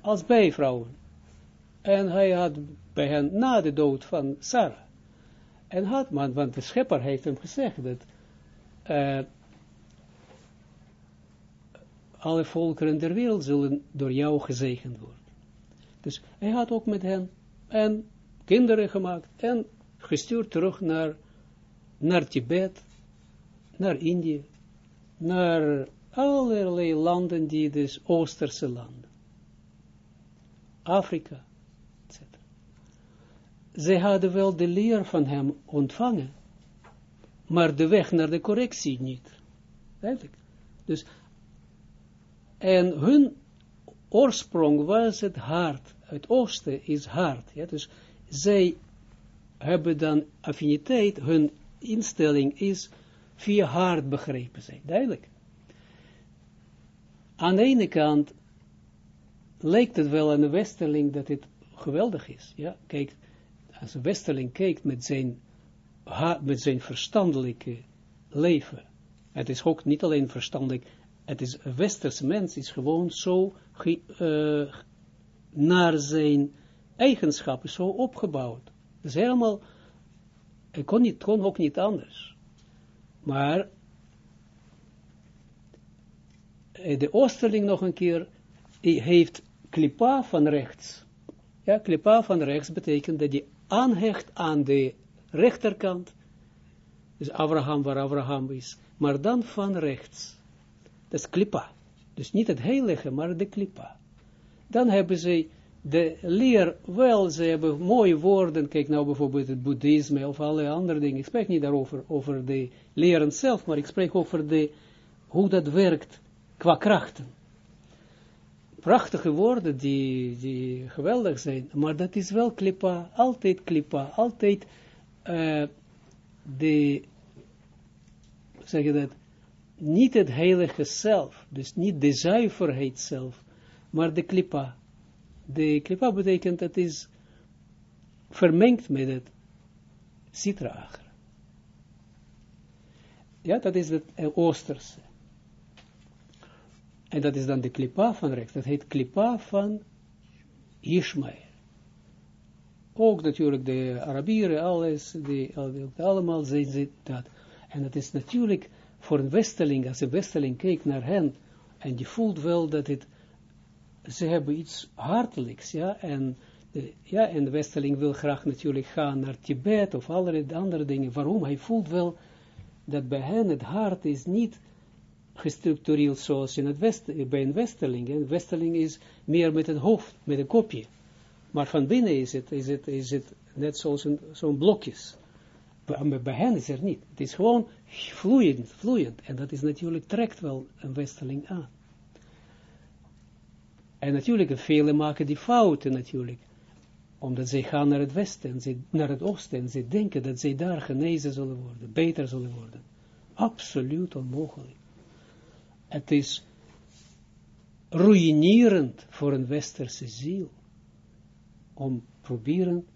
als bijvrouwen. En hij had bij hen na de dood van Sarah. En had man, want de schepper heeft hem gezegd dat uh, alle volkeren der wereld zullen door jou gezegend worden. Dus hij had ook met hen en kinderen gemaakt en gestuurd terug naar, naar Tibet, naar Indië, naar allerlei landen die dus Oosterse landen. Afrika, etc. Zij hadden wel de leer van hem ontvangen, maar de weg naar de correctie niet. Eigenlijk. Dus, en hun oorsprong was het hart. Het oosten is hart. Ja? Dus zij hebben dan affiniteit, hun instelling is via hart begrepen zijn. Duidelijk. Aan de ene kant lijkt het wel aan de westerling dat het geweldig is. Ja, kijk, als een westerling kijkt met zijn, met zijn verstandelijke leven, het is ook niet alleen verstandelijk, het is, een westerse mens is gewoon zo uh, naar zijn eigenschappen zo opgebouwd. Het is helemaal, het kon, niet, kon ook niet anders. Maar eh, de Oosterling nog een keer, heeft klipa van rechts. Ja, klipa van rechts betekent dat die aanhecht aan de rechterkant, dus Abraham waar Abraham is, maar dan van rechts. Dat is klipa. Dus niet het heilige, maar de klipa. Dan hebben ze de leer wel, ze hebben mooie woorden, kijk nou bijvoorbeeld het boeddhisme of alle andere dingen, ik spreek niet daarover, over de leren zelf, maar ik spreek over de, hoe dat werkt qua krachten. Prachtige woorden die, die geweldig zijn, maar dat is wel klipa, altijd klipa, altijd uh, de, zeg je dat, niet het heilige zelf, dus niet de zuiverheid zelf, maar de klipa. De klipa betekent dat is vermengd met het citra Ja, dat is het Oosterse. En dat is dan de klipa van rechts. Dat heet klipa van Ishmael. Ook natuurlijk de Arabieren, alles, die, allemaal zijn ze dat. En dat is natuurlijk voor een westeling, als een westeling kijkt naar hen, en die voelt wel dat het, ze hebben iets hartelijks, ja, en de, ja, en de westeling wil graag natuurlijk gaan naar Tibet of allerlei andere dingen. Waarom? Hij voelt wel dat bij hen het hart is niet gestructureerd zoals in het west, bij een westeling. Een westeling is meer met het hoofd, met een kopje. Maar van binnen is het, is het, is het net zoals zo'n blokjes. Bij, bij hen is er niet. Het is gewoon vloeiend, vloeiend. En dat is natuurlijk, trekt wel een westeling aan. En natuurlijk, velen maken die fouten natuurlijk. Omdat zij gaan naar het westen, zij, naar het oosten, en zij denken dat zij daar genezen zullen worden, beter zullen worden. Absoluut onmogelijk. Het is ruïnerend voor een westerse ziel. Om proberen,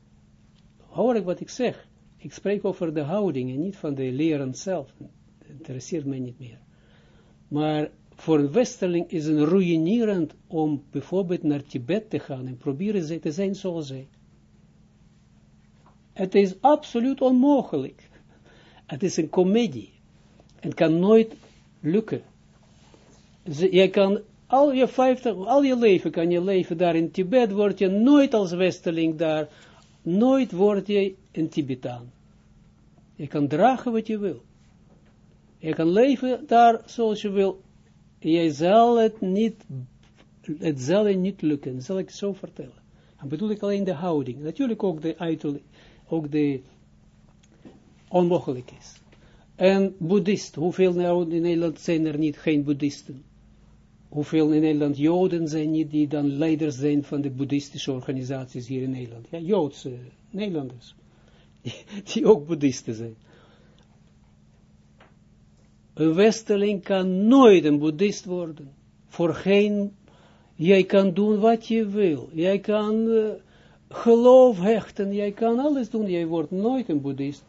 hoor ik wat ik zeg, ik spreek over de houding en niet van de leren zelf. Dat interesseert mij niet meer. Maar voor een westerling is het ruïnerend om bijvoorbeeld naar Tibet te gaan en proberen te zijn zoals zij. Het is absoluut onmogelijk. Het is een komedie. Het kan nooit lukken. Je kan al je 50, al je leven kan je leven daar in Tibet, word je nooit als westerling daar, nooit word je een Tibetaan. Je kan dragen wat je wil. Je kan leven daar zoals je wil. Je zal het niet, het zal je niet lukken, zal ik zo vertellen. Dan bedoel ik alleen de houding. Natuurlijk ook de uiterlijk, ook de onmogelijk is. En boeddhist, hoeveel nou in Nederland zijn er niet geen boeddhisten? Hoeveel in Nederland Joden zijn niet die dan leiders zijn van de boeddhistische organisaties hier in Nederland? Ja, Joodse Nederlanders. Die, ook boeddhisten zijn. Een westerling kan nooit een boeddhist worden. Voor geen, jij kan doen wat je wil. Jij kan uh, geloof hechten, jij kan alles doen. Jij wordt nooit een boeddhist.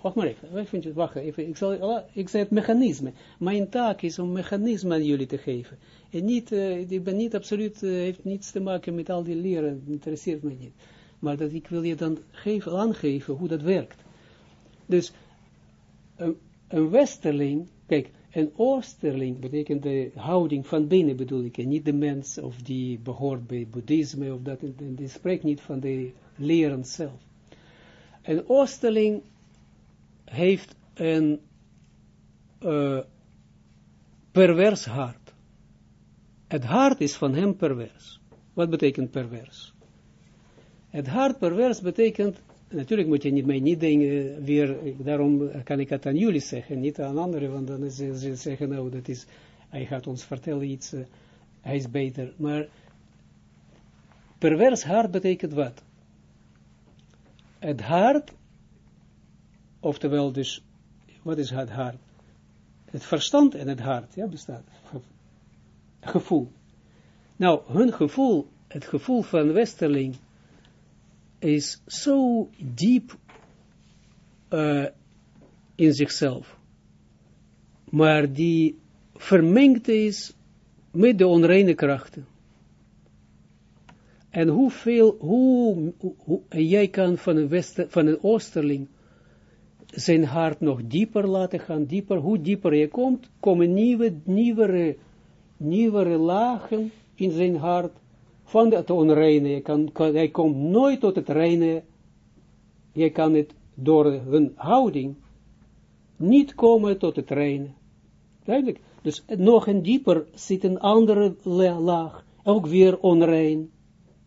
Wacht maar even, wacht even, ik, zal, ik zeg het mechanisme. Mijn taak is om mechanisme aan jullie te geven. En niet, uh, ik ben niet absoluut, uh, heeft niets te maken met al die leren, interesseert me niet. Maar dat ik wil je dan geven, aangeven hoe dat werkt. Dus, een, een westerling, kijk, een oosterling betekent de houding van binnen bedoel ik, en niet de mens of die behoort bij boeddhisme of dat, en die spreekt niet van de leren zelf. Een oosterling heeft een uh, pervers hart. Het hart is van hem pervers. Wat betekent pervers? Het hart pervers betekent, natuurlijk moet je niet mij niet denken, weer, daarom kan ik het aan jullie zeggen, niet aan anderen, want dan ze, ze zeggen, nou, dat is, hij gaat ons vertellen iets, uh, hij is beter, maar pervers hart betekent wat? Het hart, oftewel dus, wat is het hart? Het verstand en het hart, ja, bestaat. Gevoel. Nou, hun gevoel, het gevoel van Westerling, is zo diep uh, in zichzelf. Maar die vermengd is met de onreine krachten. En hoeveel, hoe, hoe, jij kan van een, van een oosterling zijn hart nog dieper laten gaan, dieper, hoe dieper je komt, komen nieuwe, nieuwere, nieuwere lagen in zijn hart van het onreine. Je kan, hij komt nooit tot het reine, je kan het door hun houding niet komen tot het reine. Duidelijk. Dus nog een dieper zit een andere laag, ook weer onrein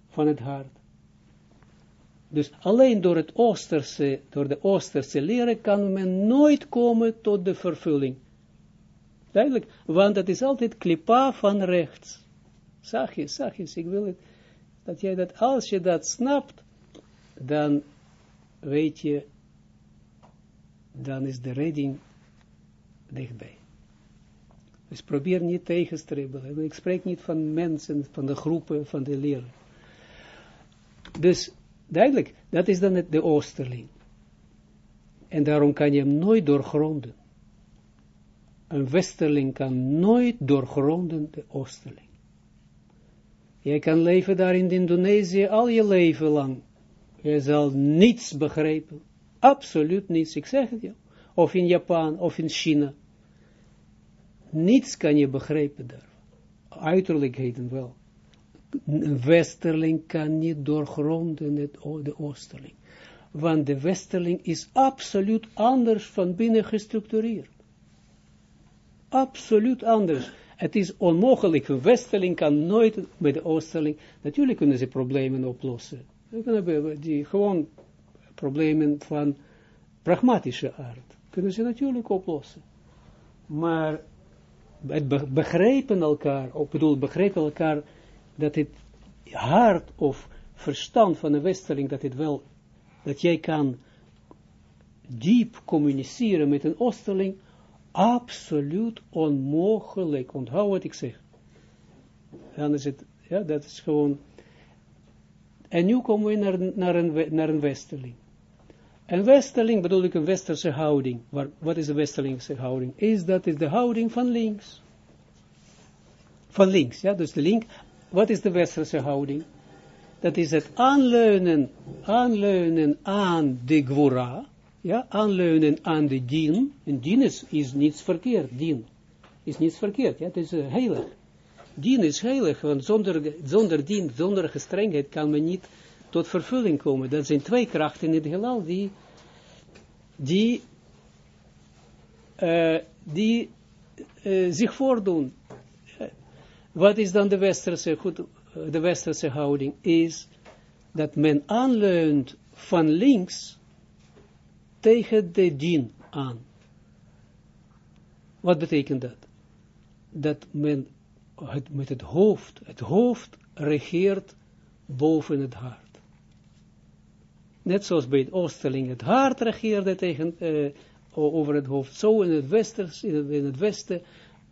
van het hart. Dus alleen door het Oosterse, door de Oosterse leren kan men nooit komen tot de vervulling. Duidelijk, want het is altijd klipa van rechts. Zag je, zag je, ik wil het, dat jij dat, als je dat snapt, dan weet je, dan is de redding dichtbij. Dus probeer niet tegen te stribbelen. Ik spreek niet van mensen, van de groepen, van de leren. Dus duidelijk, dat is dan de oosterling. En daarom kan je hem nooit doorgronden. Een westerling kan nooit doorgronden de oosterling. Jij kan leven daar in Indonesië al je leven lang. Je zal niets begrijpen. Absoluut niets, ik zeg het je. Of in Japan, of in China. Niets kan je begrijpen daar. Uiterlijkheden wel westerling kan niet doorgronden het, de oosterling. Want de westerling is absoluut anders van binnen gestructureerd. Absoluut anders. Het is onmogelijk. Een westerling kan nooit met de oosterling. Natuurlijk kunnen ze problemen oplossen. Die gewoon problemen van pragmatische aard. Kunnen ze natuurlijk oplossen. Maar het begrijpen elkaar, of bedoel, begrijpen elkaar dat het hart of verstand van een westerling, dat het wel, dat jij kan diep communiceren met een oosterling, absoluut onmogelijk. Onthoud wat ik zeg. Dan is het, ja, dat is gewoon, en nu komen we naar, naar, een, naar een westerling. Een westerling bedoel ik een westerse houding. Wat is de westerlingse houding? Is dat is de houding van links. Van links, ja, dus de link, wat is de westerse houding? Dat is het aanleunen, aanleunen aan de gwora, ja, aanleunen aan de dien. En dien is, niets verkeerd, dien is niets verkeerd, ja, het is uh, heilig. Dien is heilig, want zonder, zonder dien, zonder gestrengheid kan men niet tot vervulling komen. Dat zijn twee krachten in het heelal die, die, uh, die uh, zich voordoen. Wat is dan de westerse, goed, de westerse houding? Is dat men aanleunt van links tegen de dien aan. Wat betekent dat? Dat men het, met het hoofd, het hoofd regeert boven het hart. Net zoals bij het Oosterling het hart regeerde tegen, uh, over het hoofd, zo in het, westers, in het westen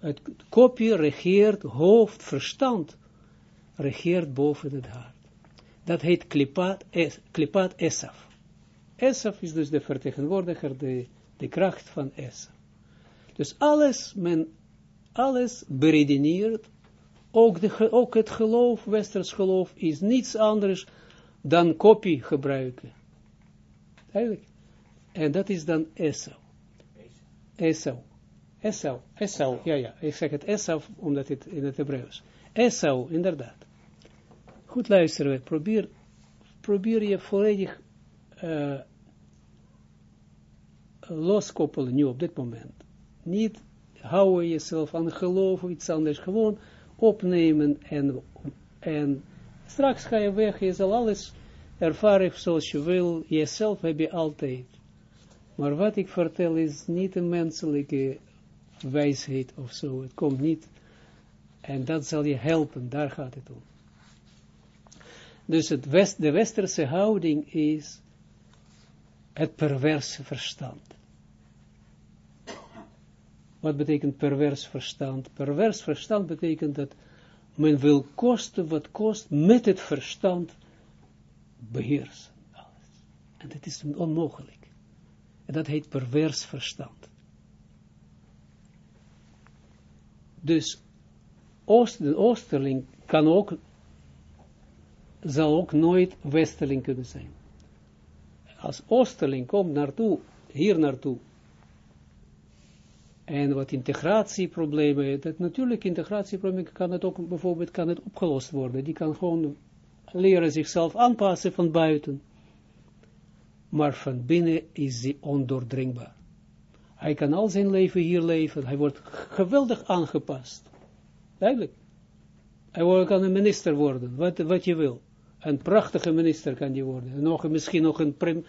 het kopje regeert, hoofd, verstand, regeert boven het hart. Dat heet klipat, es. Esaf is dus de vertegenwoordiger, de, de kracht van Esaf. Dus alles, men, alles beredeneert, ook, de, ook het geloof, westers geloof, is niets anders dan kopie gebruiken. Eigenlijk. En dat is dan Esau. Esau. Esau, Esau, ja, ja, ik zeg het Esau, omdat het in het Hebreeuws. Esau, inderdaad. Goed luisteren, probeer, probeer je volledig uh, loskoppelen nu op dit moment. Niet houden jezelf aan geloof of iets anders, gewoon opnemen en, en straks ga je weg, je zal alles ervaren zoals je wil, jezelf heb je altijd. Maar wat ik vertel is niet een menselijke wijsheid of zo, het komt niet, en dat zal je helpen, daar gaat het om. Dus het west, de westerse houding is het perverse verstand. Wat betekent pervers verstand? Pervers verstand betekent dat men wil kosten wat kost met het verstand beheersen. En dat is onmogelijk. En dat heet pervers verstand. Dus Oost, de Oosterling kan ook, zal ook nooit Westerling kunnen zijn. Als Oosterling komt naartoe, hier naartoe, en wat integratieproblemen, dat natuurlijk integratieproblemen kan het ook bijvoorbeeld kan het opgelost worden. Die kan gewoon leren zichzelf aanpassen van buiten. Maar van binnen is hij ondoordringbaar. Hij kan al zijn leven hier leven. Hij wordt geweldig aangepast. Duidelijk. Hij kan een minister worden, wat, wat je wil. Een prachtige minister kan je worden. Nog, misschien nog een, prim,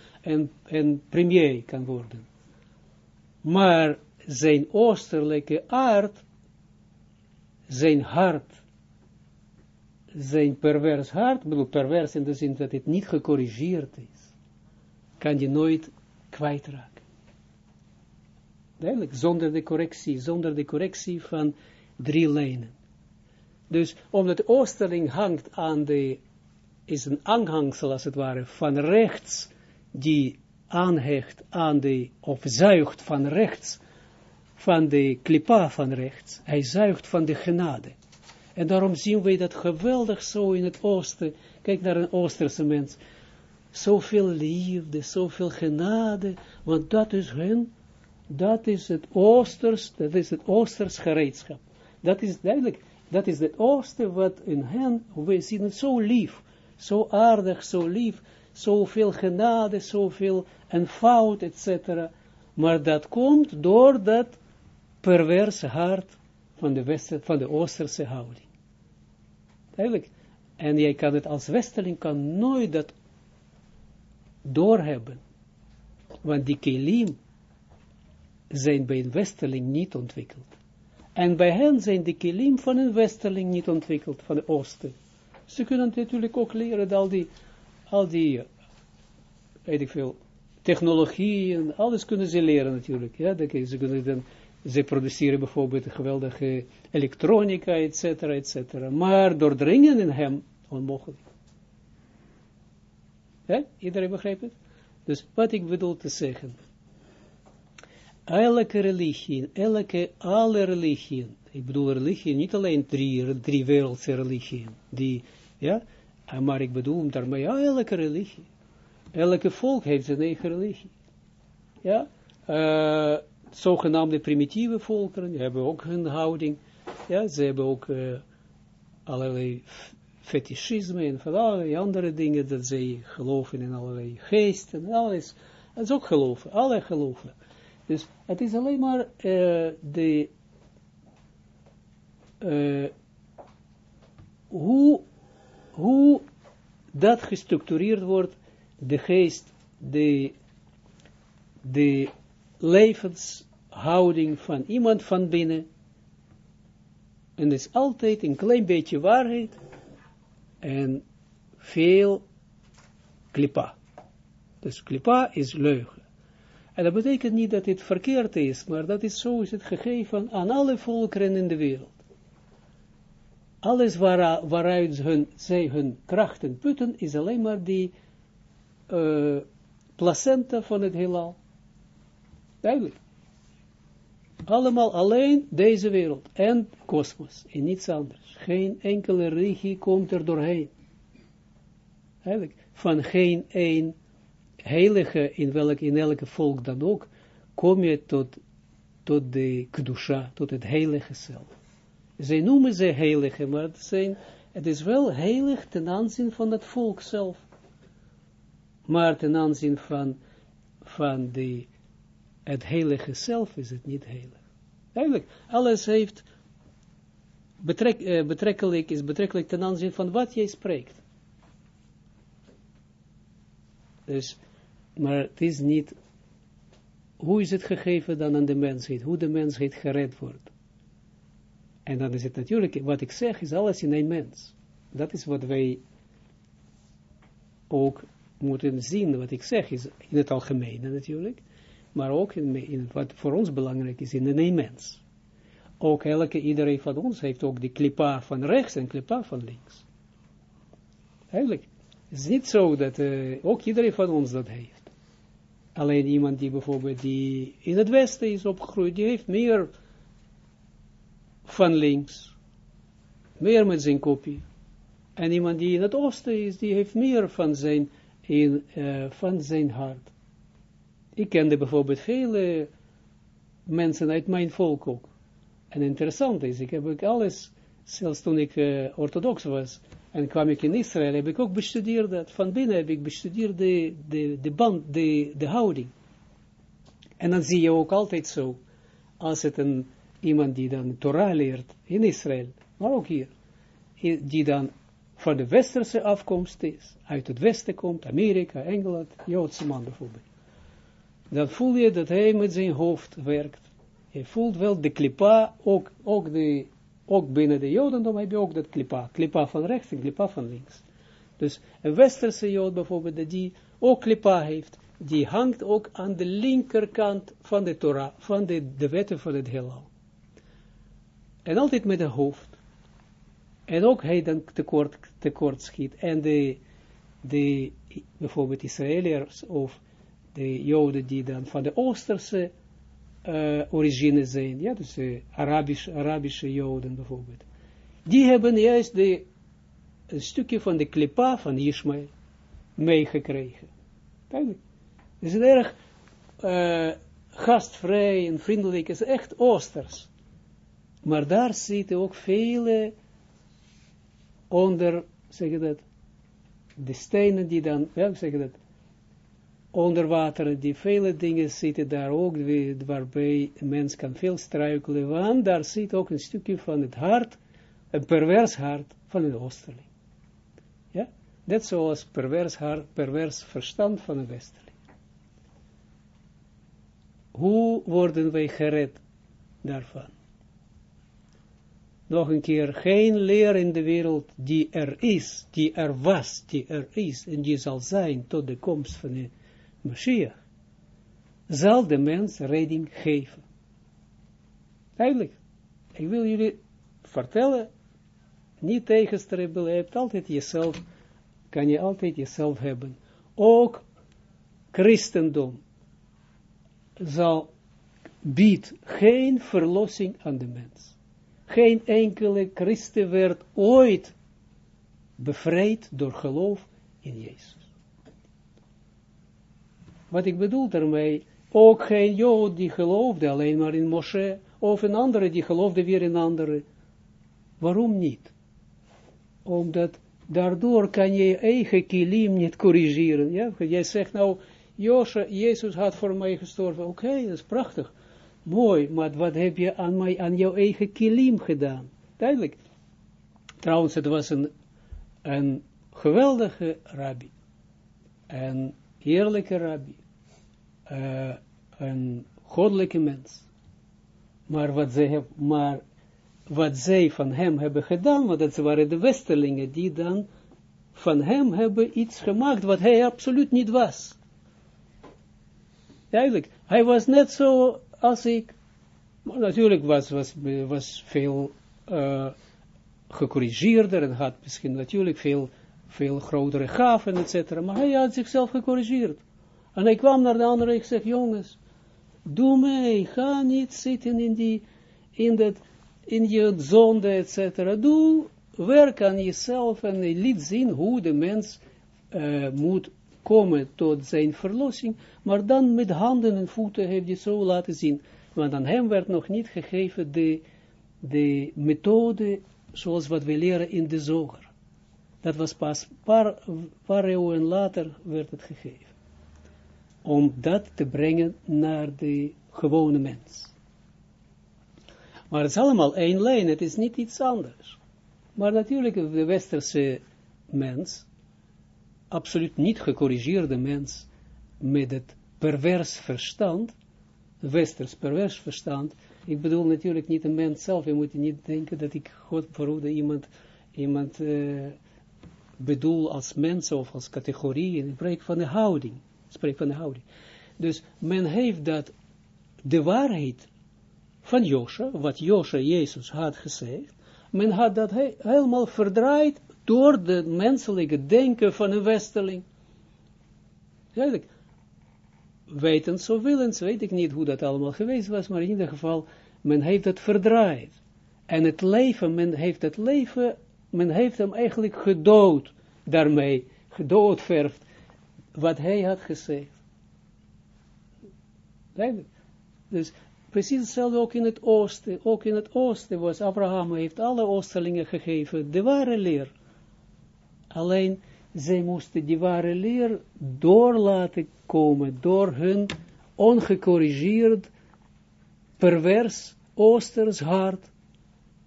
een premier kan worden. Maar zijn oosterlijke aard, zijn hart, zijn pervers hart, bedoel pervers in de zin dat het niet gecorrigeerd is, kan je nooit kwijtraken. Duidelijk, zonder de correctie, zonder de correctie van drie lijnen. Dus omdat oosterling hangt aan de, is een aanhangsel als het ware, van rechts, die aanhecht aan de, of zuigt van rechts, van de klipa van rechts. Hij zuigt van de genade. En daarom zien wij dat geweldig zo in het oosten. Kijk naar een oosterse mens. Zoveel liefde, zoveel genade. Want dat is hun, dat is het oosters, dat is het oosters gereedschap. Dat is duidelijk, dat is het oosten wat in hen, we zien het zo lief, zo aardig, zo lief, zoveel genade, zoveel eenvoud, etc. Maar dat komt doordat perverse hart van de, Westen, van de Oosterse houding. Eigenlijk. En jij kan het als Westerling kan nooit dat doorhebben. Want die kelim zijn bij een Westerling niet ontwikkeld. En bij hen zijn de kelim van een Westerling niet ontwikkeld, van de Oosten. Ze kunnen natuurlijk ook leren al die, al die, weet ik veel, technologieën, alles kunnen ze leren natuurlijk. Ja, ze kunnen dan ze produceren bijvoorbeeld geweldige elektronica, et cetera, et cetera. Maar doordringen in hem onmogelijk. Ja? Iedereen begrijpt het? Dus wat ik bedoel te zeggen. Elke religie, elke, alle religieën, ik bedoel religie, niet alleen drie, drie wereldse religieën, die, ja, maar ik bedoel daarmee elke religie. Elke volk heeft zijn eigen religie. Ja, uh, zogenaamde primitieve volkeren, hebben ook hun houding, ja, ze hebben ook uh, allerlei fetischisme en van allerlei andere dingen, dat zij geloven in allerlei geesten, en alles, dat is ook geloven, alle geloven. Dus het is alleen maar uh, de, uh, hoe, hoe dat gestructureerd wordt, de geest, de, de levenshouding van iemand van binnen. En is altijd een klein beetje waarheid en veel klipa. Dus klipa is leugen. En dat betekent niet dat het verkeerd is, maar dat is zo is het gegeven aan alle volkeren in de wereld. Alles waar, waaruit zij hun krachten putten, is alleen maar die uh, placenta van het heelal. Duidelijk. Allemaal alleen deze wereld en kosmos en niets anders. Geen enkele religie komt er doorheen. Duidelijk. Van geen één heilige in welk in elke volk dan ook, kom je tot, tot de kedusha, tot het heilige zelf. Zij noemen ze heilige, maar het, zijn, het is wel heilig ten aanzien van het volk zelf. Maar ten aanzien van, van de het heilige zelf is het niet heilig. Eigenlijk, alles heeft betrek, uh, betrekkelijk, is betrekkelijk ten aanzien van wat jij spreekt. Dus, maar het is niet, hoe is het gegeven dan aan de mensheid, hoe de mensheid gered wordt. En dan is het natuurlijk, wat ik zeg, is alles in een mens. Dat is wat wij ook moeten zien, wat ik zeg, is in het algemeen natuurlijk, maar ook in, wat voor ons belangrijk is, in een mens. Ook elke, iedereen van ons heeft ook die klipa van rechts en klipa van links. Eigenlijk, het is niet zo dat uh, ook iedereen van ons dat heeft. Alleen iemand die bijvoorbeeld die in het westen is opgegroeid, die heeft meer van links. Meer met zijn kopie. En iemand die in het oosten is, die heeft meer van zijn, in, uh, van zijn hart. Ik kende bijvoorbeeld vele mensen uit mijn volk ook. En interessant is, ik heb ook alles, zelfs toen ik uh, orthodox was, en kwam ik in Israël, heb ik ook bestudeerd dat, van binnen heb ik bestudeerd de, de, de band, de, de houding. En dan zie je ook altijd zo, als het een, iemand die dan Torah leert in Israël, maar ook hier, die dan van de westerse afkomst is, uit het westen komt, Amerika, Engeland, Joodse man bijvoorbeeld. Dan voel je dat hij met zijn hoofd werkt. Je voelt wel de klipa, ook, ook, de, ook binnen de Jodendom heb je ook dat klipa. Klipa van rechts en klipa van links. Dus een westerse Jood bijvoorbeeld, die ook klipa heeft, die hangt ook aan de linkerkant van de Torah, van de, de wetten van het heelal. En altijd met een hoofd. En ook hij dan tekort, tekort schiet. En de, de bijvoorbeeld Israëliërs of de Joden die dan van de Oosterse uh, origine zijn, ja, dus uh, Arabisch, Arabische Joden bijvoorbeeld. Die hebben juist de, een stukje van de klipa van Ishmael meegekregen. Het is erg uh, gastvrij en vriendelijk, is echt Oosters. Maar daar zitten ook vele onder, zeg je dat, de stenen die dan, ja, zeg je dat, onder water, die vele dingen zitten daar ook, waarbij een mens kan veel struikelen, want daar zit ook een stukje van het hart, een pervers hart van een oosterling. Ja, net zoals pervers hart, pervers verstand van een westerling. Hoe worden wij gered daarvan? nog een keer, geen leer in de wereld die er is, die er was, die er is, en die zal zijn tot de komst van de Mashiach, zal de mens redding geven. Eigenlijk, ik wil jullie vertellen, niet tegenstribbelen, je hebt altijd jezelf, kan je altijd jezelf hebben. Ook christendom zal biedt geen verlossing aan de mens. Geen enkele christen werd ooit bevrijd door geloof in Jezus. Wat ik bedoel daarmee, ook geen Jood die geloofde alleen maar in Moshe, of een andere die geloofde weer in andere. Waarom niet? Omdat daardoor kan je eigen kilim niet corrigeren. Ja? Jij zegt nou, Josje, Jezus had voor mij gestorven. Oké, dat is prachtig. Mooi, maar wat heb je aan, mij, aan jouw eigen kilim gedaan? Duidelijk. Trouwens, het was een, een geweldige rabbi. Een heerlijke rabbi. Uh, een goddelijke mens. Maar wat, zij maar wat zij van hem hebben gedaan, want dat waren de westerlingen die dan van hem hebben iets gemaakt wat hij absoluut niet was. Duidelijk, hij was net zo als ik, natuurlijk was, was, was veel uh, gecorrigeerder en had misschien natuurlijk veel, veel grotere gaven, etc. Maar hij had zichzelf gecorrigeerd. En hij kwam naar de andere ik zeg, jongens, doe mee, ga niet zitten in die, in dat, in je zonde, etc. Doe, werk aan jezelf en liet zien hoe de mens uh, moet komen tot zijn verlossing, maar dan met handen en voeten heeft hij zo laten zien. Want aan hem werd nog niet gegeven de, de methode zoals wat we leren in de zoger. Dat was pas een paar, paar eeuwen later werd het gegeven. Om dat te brengen naar de gewone mens. Maar het is allemaal één lijn, het is niet iets anders. Maar natuurlijk, de westerse mens, absoluut niet gecorrigeerde mens, met het pervers verstand, westers pervers verstand, ik bedoel natuurlijk niet een mens zelf, je moet niet denken dat ik God verhoede iemand, iemand uh, bedoel als mens of als categorie, ik spreek van de houding, spreek van de houding. Dus men heeft dat, de waarheid van Josje, wat Josje Jezus had gezegd, men had dat he helemaal verdraaid door de menselijke denken van een westerling. Eigenlijk, wetens of willens, weet ik niet hoe dat allemaal geweest was, maar in ieder geval, men heeft het verdraaid. En het leven, men heeft het leven, men heeft hem eigenlijk gedood daarmee, gedoodverfd, wat hij had gezegd. Dus precies hetzelfde ook in het oosten, ook in het oosten was Abraham heeft alle oosterlingen gegeven, de ware leer. Alleen, zij moesten die ware leer door laten komen, door hun ongecorrigeerd, pervers, oosters hart.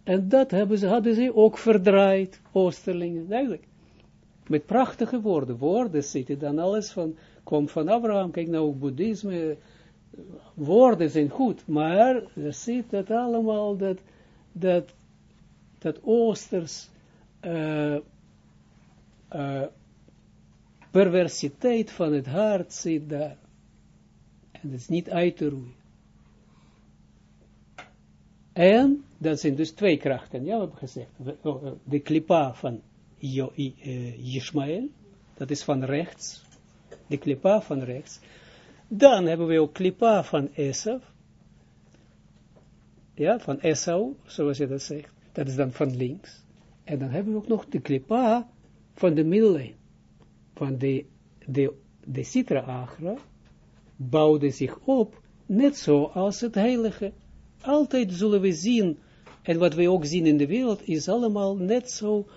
En dat hebben ze, hadden ze ook verdraaid, oosterlingen, eigenlijk. Met prachtige woorden, woorden zitten dan alles van, komt van Abraham, kijk nou, boeddhisme, woorden zijn goed, maar er zit dat allemaal, dat, dat, dat oosters, uh, perversiteit van het hart zit daar. En dat is niet uit te roeien. En, dat zijn dus twee krachten, ja, we hebben gezegd, oh, de klipa van Ishmael, eh, dat is van rechts, de klipa van rechts, dan hebben we ook klipa van Esau, ja, van Esau, zoals je dat zegt, dat is dan van links, en dan hebben we ook nog de klipa van de middellijn, van de, de, de Sitra Agra, bouwde zich op, net zoals het heilige. Altijd zullen we zien, en wat we ook zien in de wereld, is allemaal net zo,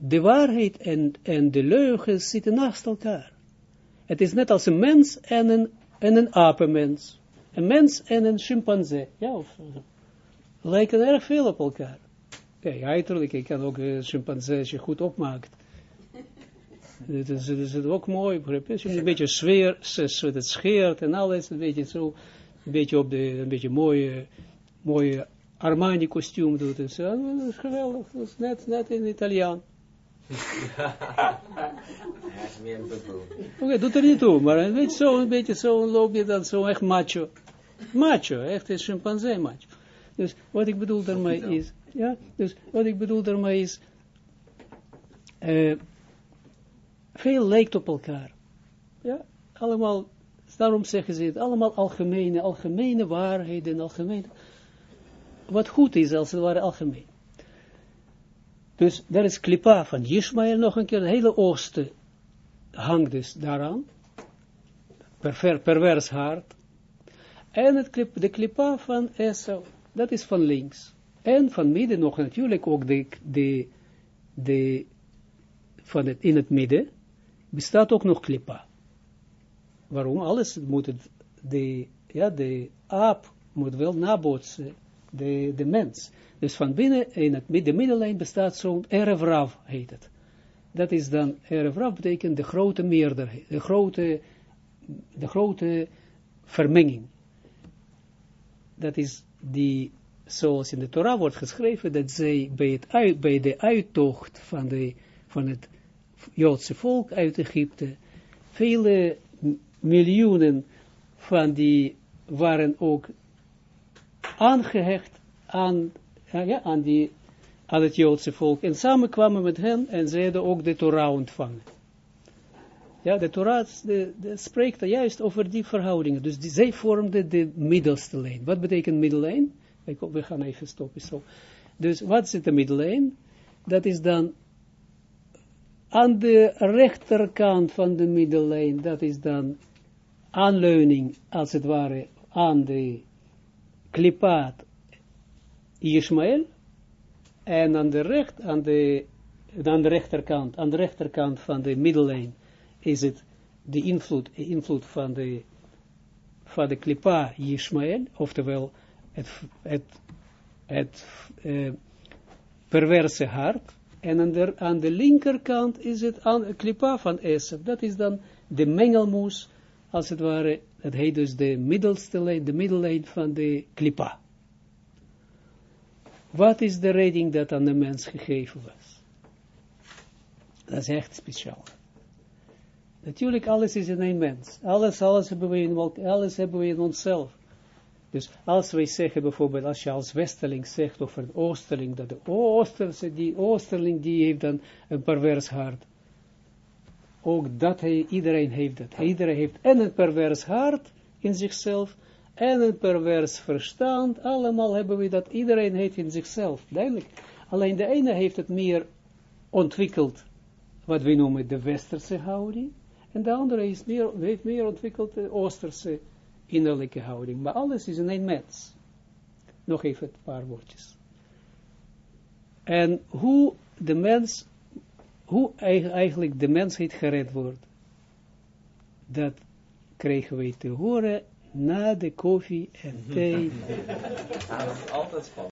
de waarheid en, en de leugen zitten naast elkaar. Het is net als een mens en een, en een apenmens. Een mens en een chimpansee. Ja, of, lijken erg veel op elkaar. Ja, uiterlijk, ik kan ook een chimpansee als je goed opmaakt. [laughs] Het is, ook mooi, als je een beetje sfeer, het scheert en alles, een beetje zo, een beetje op de, een beetje mooie, mooie Armani kostuum doet en zo. Dat is geweldig, dat is net, net in Italiaan. Oké, okay, doet er niet toe, maar een beetje zo, een beetje zo loop je dan zo echt macho. Macho, echt een chimpansee macho. Dus wat ik bedoel daarmee is, ja, dus wat ik bedoel daarmee is, uh, veel lijkt op elkaar. Ja, allemaal, daarom zeggen ze het, allemaal algemene, algemene waarheden, algemene, wat goed is als het ware algemeen. Dus daar is klipa van Ishmael nog een keer, de hele oosten hangt dus daaraan, perver, pervers hart, en de klipa van Esau, dat is van links. En van midden nog natuurlijk ook de, de, de van het, in het midden, bestaat ook nog klipa. Waarom? Alles moet het, de, ja, de aap moet wel nabootsen, de, de mens. Dus van binnen, in het, de middellijn bestaat zo'n Erev heet het. Dat is dan, Erev betekent de grote meerderheid, de grote, de grote vermenging. Dat is die, zoals in de Torah wordt geschreven, dat zij bij, het uit, bij de uittocht van, de, van het Joodse volk uit Egypte, vele miljoenen van die waren ook aangehecht aan, ja, aan, die, aan het Joodse volk. En samen kwamen met hen en ze hadden ook de Torah ontvangen. Ja, de Torah de, de spreekt juist over die verhoudingen. Dus die, zij vormden de middelste lijn. Wat betekent middellijn? We gaan even stoppen zo. Dus wat is de middellijn? Dat is dan aan de rechterkant van de middellijn, dat is dan aanleuning, als het ware, aan de klipaat Ishmael, en aan de, recht, aan, de, aan de rechterkant, aan de rechterkant van de middellijn, is het de invloed, invloed van de, van de klipa Ishmael, oftewel het, het het uh, perverse hart, en aan de, aan de linkerkant is het aan, klipa van Esef. Dat is dan de mengelmoes, als het ware, dat heet dus de middelste lijn, de middellijn van de klipa. Wat is de redding dat aan de mens gegeven was? Dat is echt speciaal. Natuurlijk, alles is in een mens. Alles, alles hebben we in, alles hebben we in onszelf. Dus als wij zeggen bijvoorbeeld, als je als westerling zegt over een oosterling, dat de oosterse, die oosterling, die heeft dan een pervers hart. Ook dat hij, iedereen heeft dat. Iedereen heeft en een pervers hart in zichzelf, en een pervers verstand. Allemaal hebben we dat. Iedereen heeft in zichzelf. Duidelijk. Alleen de ene heeft het meer ontwikkeld, wat we noemen de westerse houding. En de andere is meer, heeft meer ontwikkeld de oosterse innerlijke houding. Maar alles is in een mens. Nog even een paar woordjes. En hoe de mens, hoe eigenlijk de mensheid gered wordt, dat kregen wij te horen na de koffie en thee. [laughs] altijd spannend.